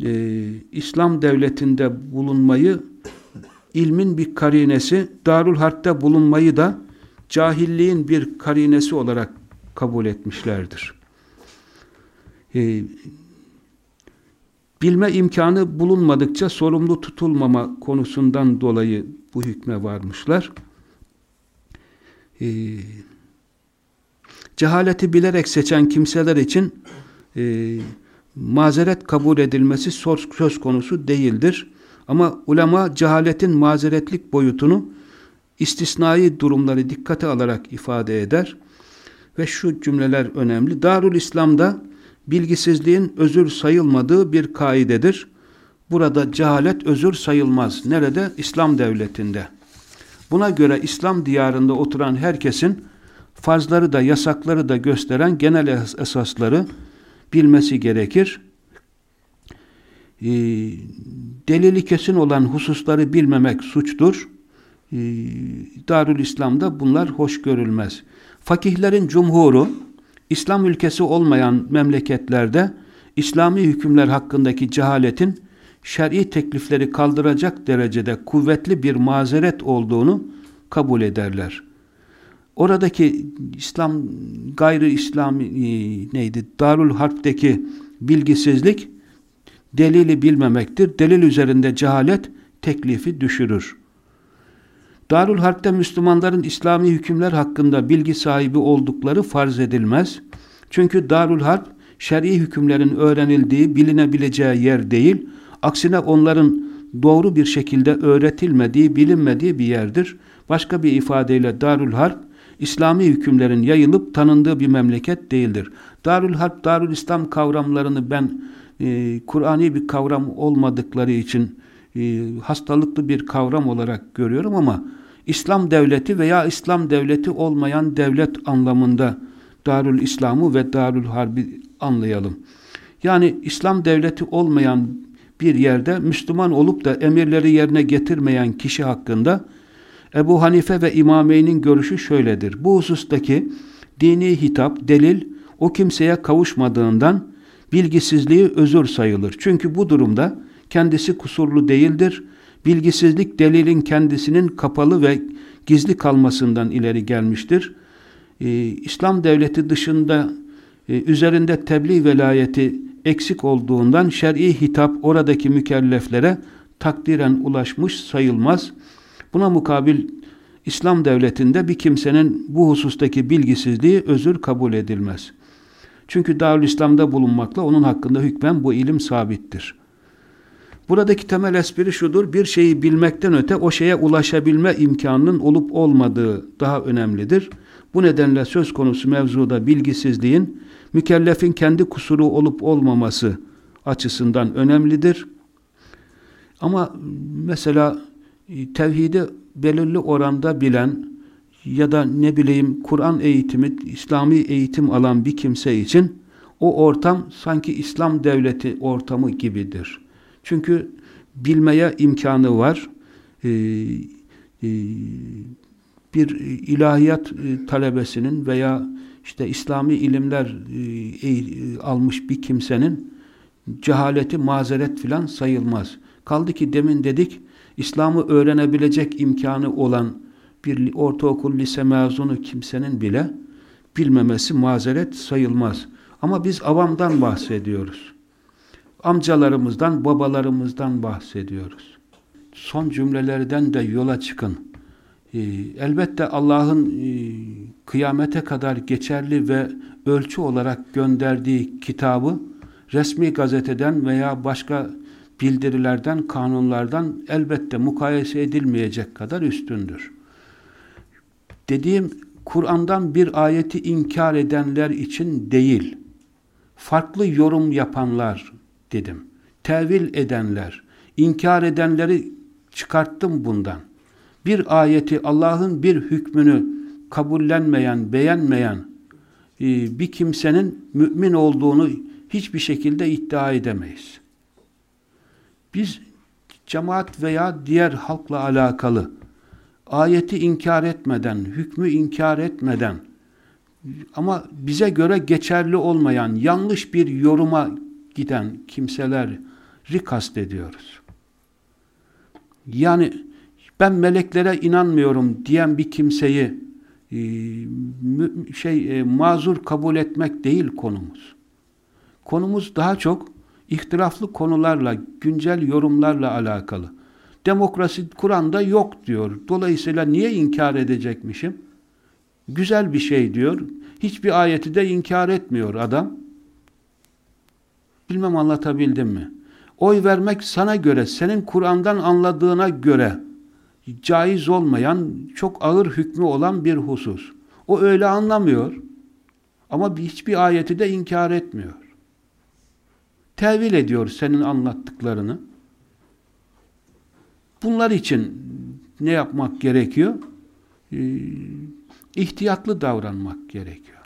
e, İslam devletinde bulunmayı ilmin bir karinesi, Darul Harp'te bulunmayı da cahilliğin bir karinesi olarak kabul etmişlerdir. E, bilme imkanı bulunmadıkça sorumlu tutulmama konusundan dolayı bu hükme varmışlar. E, cehaleti bilerek seçen kimseler için e, mazeret kabul edilmesi söz konusu değildir. Ama ulema cehaletin mazeretlik boyutunu istisnai durumları dikkate alarak ifade eder. Ve şu cümleler önemli. Darül İslam'da bilgisizliğin özür sayılmadığı bir kaidedir. Burada cehalet özür sayılmaz. Nerede? İslam devletinde. Buna göre İslam diyarında oturan herkesin farzları da yasakları da gösteren genel esasları bilmesi gerekir. E, delili kesin olan hususları bilmemek suçtur. E, Darül İslam'da bunlar hoş görülmez. Fakihlerin cumhuru, İslam ülkesi olmayan memleketlerde İslami hükümler hakkındaki cehaletin şer'i teklifleri kaldıracak derecede kuvvetli bir mazeret olduğunu kabul ederler. Oradaki İslam gayri İslami e, neydi? Darul Harp'teki bilgisizlik delili bilmemektir. Delil üzerinde cehalet teklifi düşürür. Darul Harp'te Müslümanların İslami hükümler hakkında bilgi sahibi oldukları farz edilmez. Çünkü Darul Harp şer'i hükümlerin öğrenildiği, bilinebileceği yer değil. Aksine onların doğru bir şekilde öğretilmediği, bilinmediği bir yerdir. Başka bir ifadeyle Darul Harp İslami hükümlerin yayılıp tanındığı bir memleket değildir. Darül Harp, Darül İslam kavramlarını ben e, Kur'ani bir kavram olmadıkları için e, hastalıklı bir kavram olarak görüyorum ama İslam devleti veya İslam devleti olmayan devlet anlamında Darül İslam'ı ve Darül Harbi anlayalım. Yani İslam devleti olmayan bir yerde Müslüman olup da emirleri yerine getirmeyen kişi hakkında Ebu Hanife ve İmameyn'in görüşü şöyledir. Bu husustaki dini hitap, delil o kimseye kavuşmadığından bilgisizliği özür sayılır. Çünkü bu durumda kendisi kusurlu değildir. Bilgisizlik delilin kendisinin kapalı ve gizli kalmasından ileri gelmiştir. Ee, İslam devleti dışında e, üzerinde tebliğ velayeti eksik olduğundan şer'i hitap oradaki mükelleflere takdiren ulaşmış sayılmaz. Buna mukabil İslam devletinde bir kimsenin bu husustaki bilgisizliği özür kabul edilmez. Çünkü Darül İslam'da bulunmakla onun hakkında hükmen bu ilim sabittir. Buradaki temel espri şudur, bir şeyi bilmekten öte o şeye ulaşabilme imkanının olup olmadığı daha önemlidir. Bu nedenle söz konusu mevzuda bilgisizliğin, mükellefin kendi kusuru olup olmaması açısından önemlidir. Ama mesela tevhidi belirli oranda bilen ya da ne bileyim Kur'an eğitimi, İslami eğitim alan bir kimse için o ortam sanki İslam devleti ortamı gibidir. Çünkü bilmeye imkanı var. Ee, e, bir ilahiyat e, talebesinin veya işte İslami ilimler e, e, almış bir kimsenin cehaleti mazeret filan sayılmaz. Kaldı ki demin dedik İslam'ı öğrenebilecek imkanı olan bir ortaokul, lise mezunu kimsenin bile bilmemesi mazeret sayılmaz. Ama biz avamdan bahsediyoruz. Amcalarımızdan, babalarımızdan bahsediyoruz. Son cümlelerden de yola çıkın. Ee, elbette Allah'ın e, kıyamete kadar geçerli ve ölçü olarak gönderdiği kitabı resmi gazeteden veya başka bildirilerden, kanunlardan elbette mukayese edilmeyecek kadar üstündür. Dediğim Kur'an'dan bir ayeti inkar edenler için değil, farklı yorum yapanlar dedim. tevil edenler, inkar edenleri çıkarttım bundan. Bir ayeti, Allah'ın bir hükmünü kabullenmeyen, beğenmeyen e, bir kimsenin mümin olduğunu hiçbir şekilde iddia edemeyiz. Biz cemaat veya diğer halkla alakalı ayeti inkar etmeden, hükmü inkar etmeden ama bize göre geçerli olmayan yanlış bir yoruma giden kimseleri kastediyoruz. Yani ben meleklere inanmıyorum diyen bir kimseyi e, şey e, mazur kabul etmek değil konumuz. Konumuz daha çok ihtilaflı konularla, güncel yorumlarla alakalı. Demokrasi Kur'an'da yok diyor. Dolayısıyla niye inkar edecekmişim? Güzel bir şey diyor. Hiçbir ayeti de inkar etmiyor adam. Bilmem anlatabildim mi? Oy vermek sana göre, senin Kur'an'dan anladığına göre caiz olmayan, çok ağır hükmü olan bir husus. O öyle anlamıyor. Ama hiçbir ayeti de inkar etmiyor. Tevil ediyor senin anlattıklarını. Bunlar için ne yapmak gerekiyor? Ee, ihtiyatlı davranmak gerekiyor.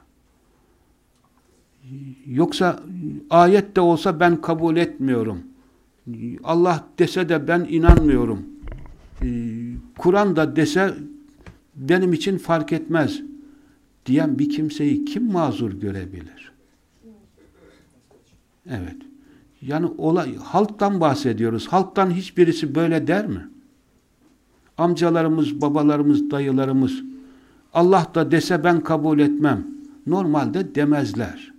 Yoksa ayet de olsa ben kabul etmiyorum. Allah dese de ben inanmıyorum. Ee, Kur'an da dese benim için fark etmez diyen bir kimseyi kim mazur görebilir? Evet. Yani olay, halktan bahsediyoruz. Halktan hiçbirisi böyle der mi? Amcalarımız, babalarımız, dayılarımız Allah da dese ben kabul etmem. Normalde demezler.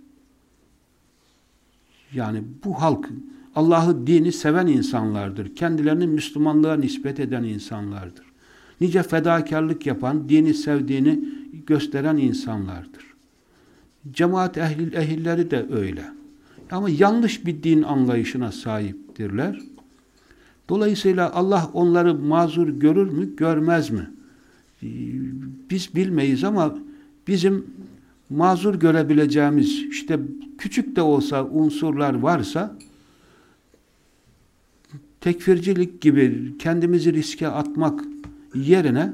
Yani bu halk Allah'ı dini seven insanlardır. Kendilerini Müslümanlığa nispet eden insanlardır. Nice fedakarlık yapan, dini sevdiğini gösteren insanlardır. Cemaat ehli, ehilleri de öyle. Ama yanlış bir din anlayışına sahiptirler. Dolayısıyla Allah onları mazur görür mü, görmez mi? Biz bilmeyiz ama bizim mazur görebileceğimiz işte küçük de olsa unsurlar varsa tekfircilik gibi kendimizi riske atmak yerine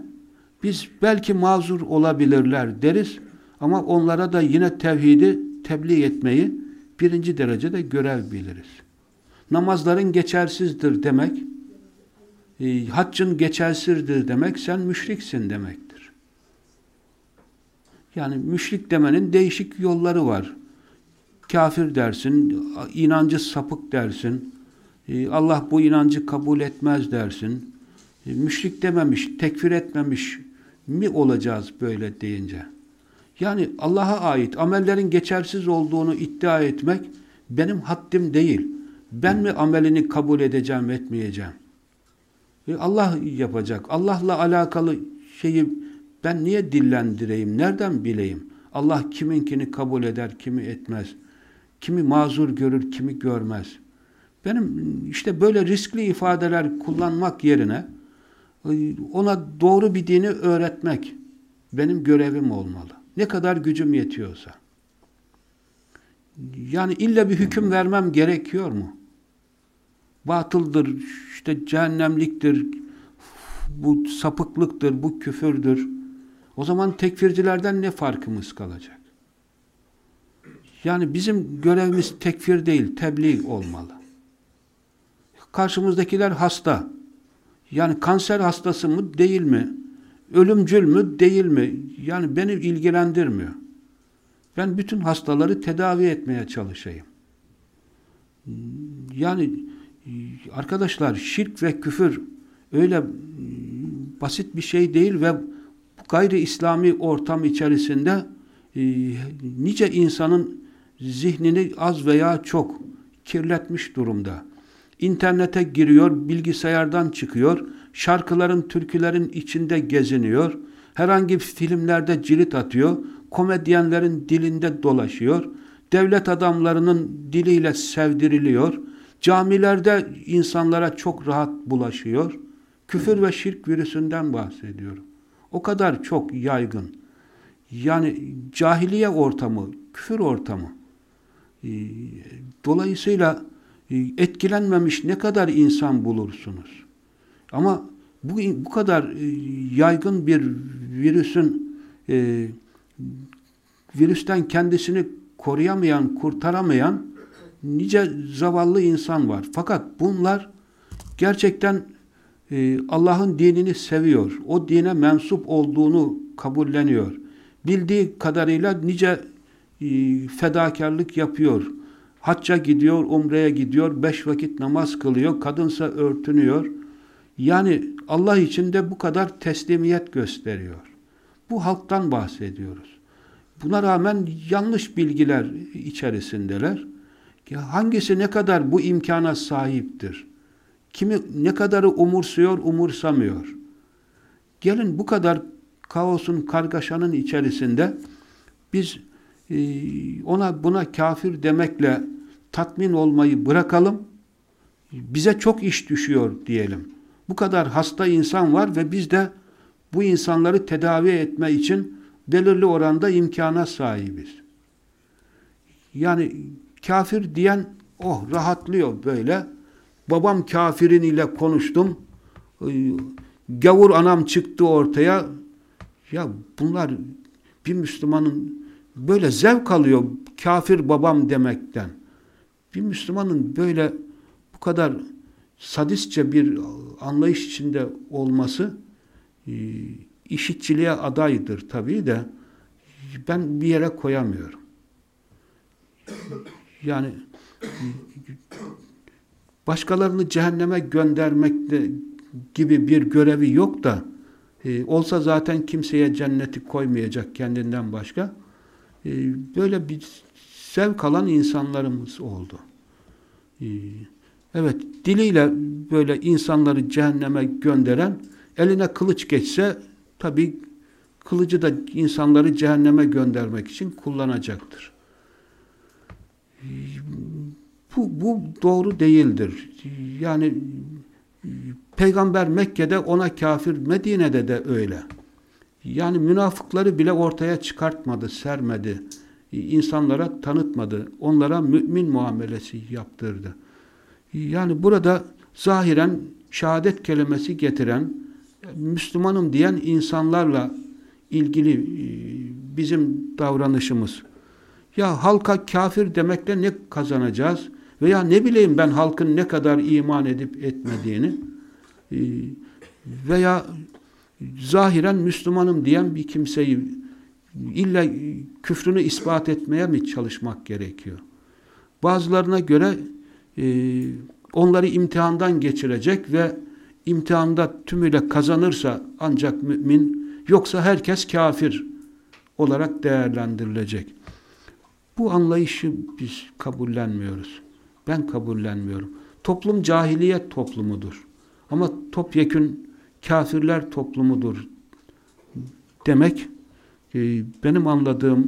biz belki mazur olabilirler deriz ama onlara da yine tevhidi tebliğ etmeyi birinci derecede görev biliriz. Namazların geçersizdir demek, e, haccın geçersizdir demek, sen müşriksin demektir. Yani müşrik demenin değişik yolları var. Kafir dersin, inancı sapık dersin, e, Allah bu inancı kabul etmez dersin. E, müşrik dememiş, tekfir etmemiş mi olacağız böyle deyince? Yani Allah'a ait amellerin geçersiz olduğunu iddia etmek benim haddim değil. Ben mi amelini kabul edeceğim, etmeyeceğim? E Allah yapacak. Allah'la alakalı şeyi ben niye dillendireyim? Nereden bileyim? Allah kiminkini kabul eder, kimi etmez. Kimi mazur görür, kimi görmez. Benim işte böyle riskli ifadeler kullanmak yerine e, ona doğru bir dini öğretmek benim görevim olmalı. Ne kadar gücüm yetiyorsa. Yani illa bir hüküm vermem gerekiyor mu? Batıldır, işte cehennemliktir, bu sapıklıktır, bu küfürdür. O zaman tekfircilerden ne farkımız kalacak? Yani bizim görevimiz tekfir değil, tebliğ olmalı. Karşımızdakiler hasta. Yani kanser hastası mı, değil mi? Ölümcül mü, değil mi? Yani beni ilgilendirmiyor. Ben bütün hastaları tedavi etmeye çalışayım. Yani arkadaşlar şirk ve küfür öyle basit bir şey değil ve gayri İslami ortam içerisinde e, nice insanın zihnini az veya çok kirletmiş durumda. İnternete giriyor, bilgisayardan çıkıyor, şarkıların, türkülerin içinde geziniyor, herhangi bir filmlerde cirit atıyor, komedyenlerin dilinde dolaşıyor, devlet adamlarının diliyle sevdiriliyor, camilerde insanlara çok rahat bulaşıyor, küfür ve şirk virüsünden bahsediyorum. O kadar çok yaygın. Yani cahiliye ortamı, küfür ortamı. Dolayısıyla e, etkilenmemiş ne kadar insan bulursunuz? Ama bu, bu kadar e, yaygın bir virüsün e, virüsten kendisini koruyamayan, kurtaramayan nice zavallı insan var. Fakat bunlar gerçekten e, Allah'ın dinini seviyor. O dine mensup olduğunu kabulleniyor. Bildiği kadarıyla nice e, fedakarlık yapıyor. Hacca gidiyor, umreye gidiyor, beş vakit namaz kılıyor, kadınsa örtünüyor. Yani Allah için de bu kadar teslimiyet gösteriyor. Bu halktan bahsediyoruz. Buna rağmen yanlış bilgiler içerisindeler. Hangisi ne kadar bu imkana sahiptir? Kimi ne kadarı umursuyor, umursamıyor? Gelin bu kadar kaosun, kargaşanın içerisinde biz e, ona buna kafir demekle tatmin olmayı bırakalım. Bize çok iş düşüyor diyelim. Bu kadar hasta insan var ve biz de bu insanları tedavi etme için belirli oranda imkana sahibiz. Yani kafir diyen oh rahatlıyor böyle. Babam kafirin ile konuştum. Ee, gavur anam çıktı ortaya. Ya bunlar bir Müslümanın böyle zevk alıyor kafir babam demekten. Bir Müslümanın böyle bu kadar sadistçe bir anlayış içinde olması e, işitçiliğe adaydır tabii de ben bir yere koyamıyorum. Yani başkalarını cehenneme göndermek gibi bir görevi yok da e, olsa zaten kimseye cenneti koymayacak kendinden başka. E, böyle bir zevk alan insanlarımız oldu. E, evet, diliyle böyle insanları cehenneme gönderen eline kılıç geçse tabi kılıcı da insanları cehenneme göndermek için kullanacaktır. Bu, bu doğru değildir. Yani peygamber Mekke'de ona kafir, Medine'de de öyle. Yani münafıkları bile ortaya çıkartmadı, sermedi. insanlara tanıtmadı. Onlara mümin muamelesi yaptırdı. Yani burada zahiren şehadet kelimesi getiren, Müslümanım diyen insanlarla ilgili e, bizim davranışımız. Ya halka kafir demekle ne kazanacağız? Veya ne bileyim ben halkın ne kadar iman edip etmediğini e, veya zahiren Müslümanım diyen bir kimseyi illa küfrünü ispat etmeye mi çalışmak gerekiyor? Bazılarına göre onları imtihandan geçirecek ve imtihanda tümüyle kazanırsa ancak mümin, yoksa herkes kafir olarak değerlendirilecek. Bu anlayışı biz kabullenmiyoruz. Ben kabullenmiyorum. Toplum cahiliyet toplumudur. Ama topyekün kafirler toplumudur demek e, benim anladığım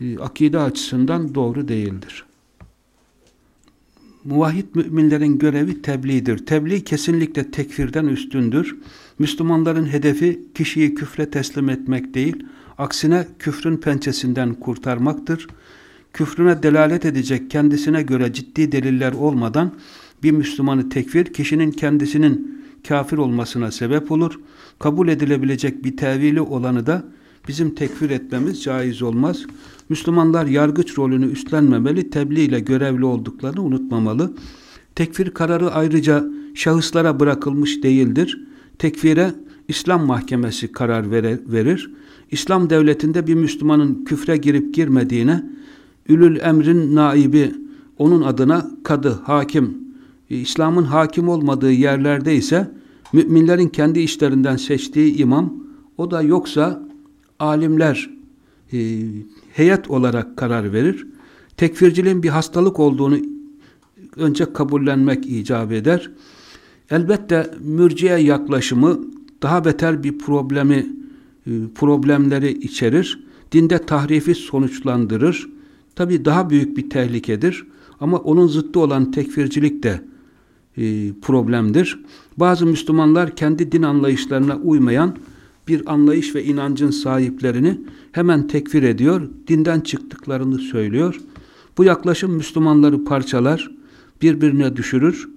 e, e, akide açısından doğru değildir. Muvahhid müminlerin görevi tebliğdir. Tebliğ kesinlikle tekfirden üstündür. Müslümanların hedefi kişiyi küfre teslim etmek değil, aksine küfrün pençesinden kurtarmaktır. Küfrüne delalet edecek kendisine göre ciddi deliller olmadan bir Müslümanı tekfir, kişinin kendisinin kafir olmasına sebep olur. Kabul edilebilecek bir tevili olanı da bizim tekfir etmemiz caiz olmaz. Müslümanlar yargıç rolünü üstlenmemeli, tebliğ ile görevli olduklarını unutmamalı. Tekfir kararı ayrıca şahıslara bırakılmış değildir. Tekfire İslam mahkemesi karar verir. İslam devletinde bir Müslümanın küfre girip girmediğine ülül emrin naibi onun adına kadı, hakim, e, İslam'ın hakim olmadığı yerlerde ise müminlerin kendi işlerinden seçtiği imam, o da yoksa alimler e, heyet olarak karar verir. Tekfirciliğin bir hastalık olduğunu önce kabullenmek icap eder. Elbette mürciye yaklaşımı daha beter bir problemi e, problemleri içerir. Dinde tahrifi sonuçlandırır. Tabi daha büyük bir tehlikedir. Ama onun zıttı olan tekfircilik de e, problemdir. Bazı Müslümanlar kendi din anlayışlarına uymayan bir anlayış ve inancın sahiplerini hemen tekfir ediyor, dinden çıktıklarını söylüyor. Bu yaklaşım Müslümanları parçalar, birbirine düşürür,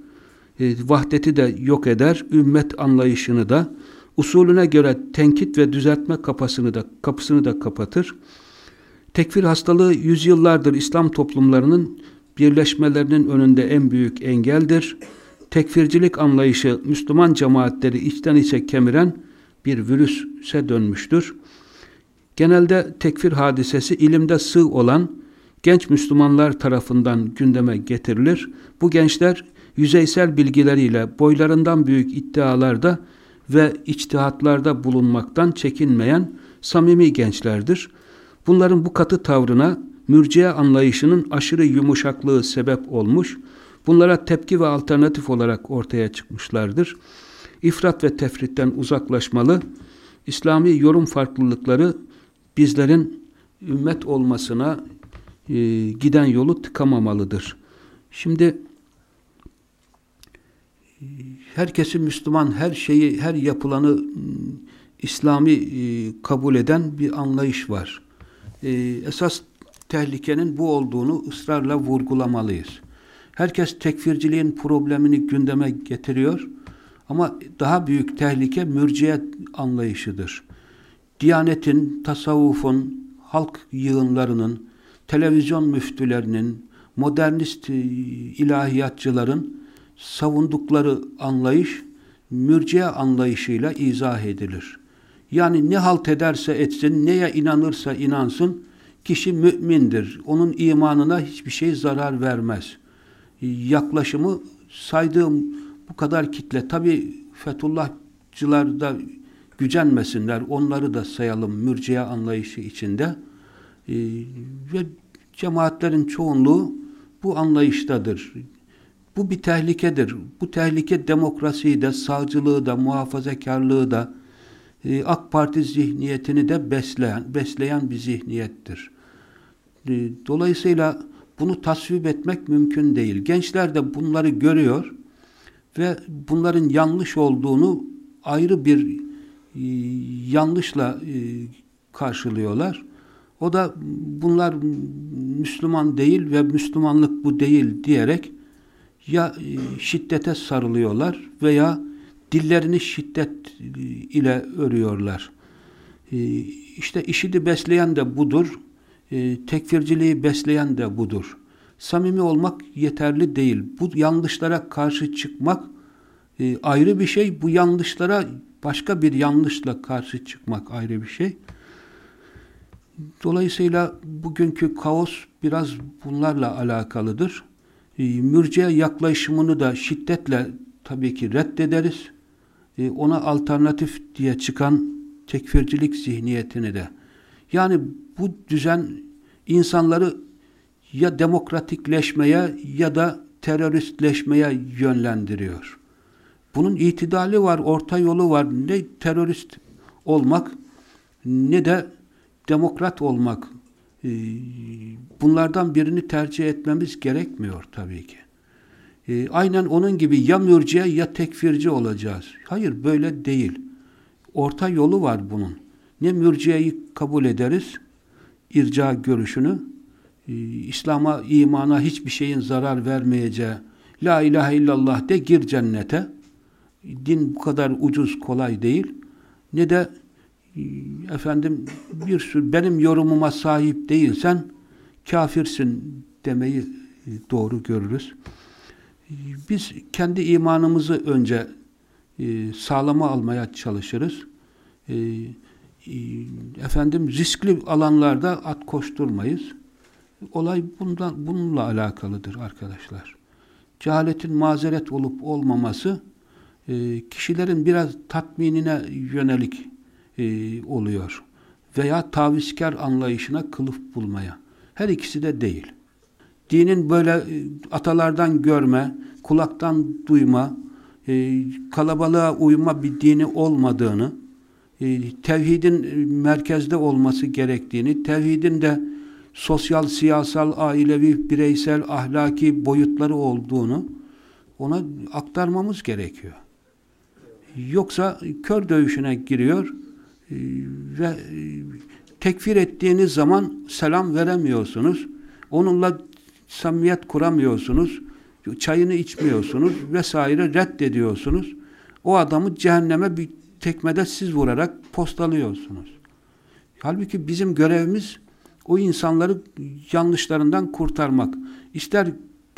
e, vahdeti de yok eder, ümmet anlayışını da, usulüne göre tenkit ve düzeltme kapısını da, kapısını da kapatır. Tekfir hastalığı yüzyıllardır İslam toplumlarının birleşmelerinin önünde en büyük engeldir. Tekfircilik anlayışı Müslüman cemaatleri içten içe kemiren bir virüse dönmüştür. Genelde tekfir hadisesi ilimde sığ olan genç Müslümanlar tarafından gündeme getirilir. Bu gençler yüzeysel bilgileriyle boylarından büyük iddialarda ve içtihatlarda bulunmaktan çekinmeyen samimi gençlerdir. Bunların bu katı tavrına mürciye anlayışının aşırı yumuşaklığı sebep olmuş, bunlara tepki ve alternatif olarak ortaya çıkmışlardır. İfrat ve tefritten uzaklaşmalı, İslami yorum farklılıkları bizlerin ümmet olmasına e, giden yolu tıkamamalıdır. Şimdi herkesi Müslüman, her şeyi, her yapılanı İslami e, kabul eden bir anlayış var. E, esas tehlikenin bu olduğunu ısrarla vurgulamalıyız. Herkes tekfirciliğin problemini gündeme getiriyor ama daha büyük tehlike mürciye anlayışıdır. Diyanetin, tasavvufun, halk yığınlarının, televizyon müftülerinin, modernist e, ilahiyatçıların savundukları anlayış mürciye anlayışıyla izah edilir. Yani ne halt ederse etsin, neye inanırsa inansın, kişi mümindir. Onun imanına hiçbir şey zarar vermez. Yaklaşımı saydığım bu kadar kitle, tabi Fethullahçılar da gücenmesinler, onları da sayalım mürciye anlayışı içinde. Ee, ve cemaatlerin çoğunluğu bu anlayıştadır. Bu bir tehlikedir. Bu tehlike demokrasiyi de, sağcılığı da, muhafazakarlığı da, e, AK Parti zihniyetini de besleyen, besleyen bir zihniyettir. E, dolayısıyla bunu tasvip etmek mümkün değil. Gençler de bunları görüyor ve bunların yanlış olduğunu ayrı bir e, yanlışla karşılıyorlar. O da bunlar Müslüman değil ve Müslümanlık bu değil diyerek ya e, şiddete sarılıyorlar veya dillerini şiddet e, ile örüyorlar. E, işte işidi besleyen de budur. Tekfirciliği besleyen de budur. Samimi olmak yeterli değil. Bu yanlışlara karşı çıkmak ayrı bir şey. Bu yanlışlara başka bir yanlışla karşı çıkmak ayrı bir şey. Dolayısıyla bugünkü kaos biraz bunlarla alakalıdır. E, mürciye yaklaşımını da şiddetle tabii ki reddederiz. E, ona alternatif diye çıkan tekfircilik zihniyetini de. Yani bu düzen insanları ya demokratikleşmeye ya da teröristleşmeye yönlendiriyor. Bunun itidali var, orta yolu var. Ne terörist olmak ne de demokrat olmak ee, bunlardan birini tercih etmemiz gerekmiyor tabii ki. Ee, aynen onun gibi ya mürciye ya tekfirci olacağız. Hayır böyle değil. Orta yolu var bunun. Ne mürciyeyi kabul ederiz, irca görüşünü, ee, İslam'a, imana hiçbir şeyin zarar vermeyeceği, La ilahe illallah de gir cennete. Din bu kadar ucuz, kolay değil. Ne de efendim bir sürü benim yorumuma sahip değilsen kafirsin demeyi doğru görürüz. Biz kendi imanımızı önce e, sağlama almaya çalışırız. E, efendim riskli alanlarda at koşturmayız. Olay bundan bununla alakalıdır arkadaşlar. Cehaletin mazeret olup olmaması kişilerin biraz tatminine yönelik e, oluyor. Veya tavizkar anlayışına kılıf bulmaya. Her ikisi de değil. Dinin böyle e, atalardan görme, kulaktan duyma, e, kalabalığa uyma bir dini olmadığını, e, tevhidin e, merkezde olması gerektiğini, tevhidin de sosyal, siyasal, ailevi, bireysel, ahlaki boyutları olduğunu ona aktarmamız gerekiyor. Yoksa kör dövüşüne giriyor, ee, ve e, tekfir ettiğiniz zaman selam veremiyorsunuz. Onunla samimiyet kuramıyorsunuz. çayını içmiyorsunuz vesaire reddediyorsunuz. O adamı cehenneme bir tekmede siz vurarak postalıyorsunuz. Halbuki bizim görevimiz o insanları yanlışlarından kurtarmak. İster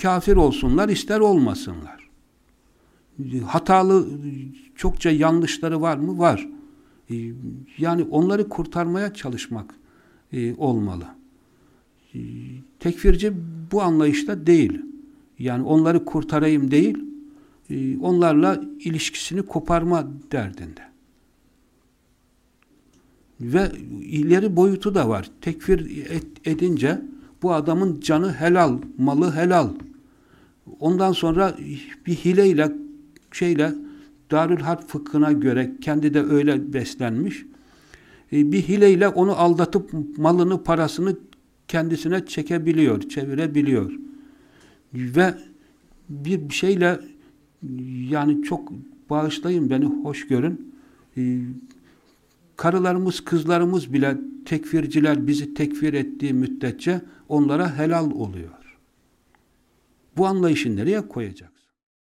kafir olsunlar, ister olmasınlar. Hatalı, çokça yanlışları var mı? Var. Yani onları kurtarmaya çalışmak e, olmalı. Tekfirci bu anlayışta değil. Yani onları kurtarayım değil, e, onlarla ilişkisini koparma derdinde. Ve ileri boyutu da var. Tekfir et, edince bu adamın canı helal, malı helal. Ondan sonra bir hileyle şeyle Darül Harp fıkhına göre kendi de öyle beslenmiş. E, bir hileyle onu aldatıp malını, parasını kendisine çekebiliyor, çevirebiliyor. Ve bir şeyle yani çok bağışlayın beni hoş görün. Karılarımız, kızlarımız bile tekfirciler bizi tekfir ettiği müddetçe onlara helal oluyor. Bu anlayışı nereye koyacak?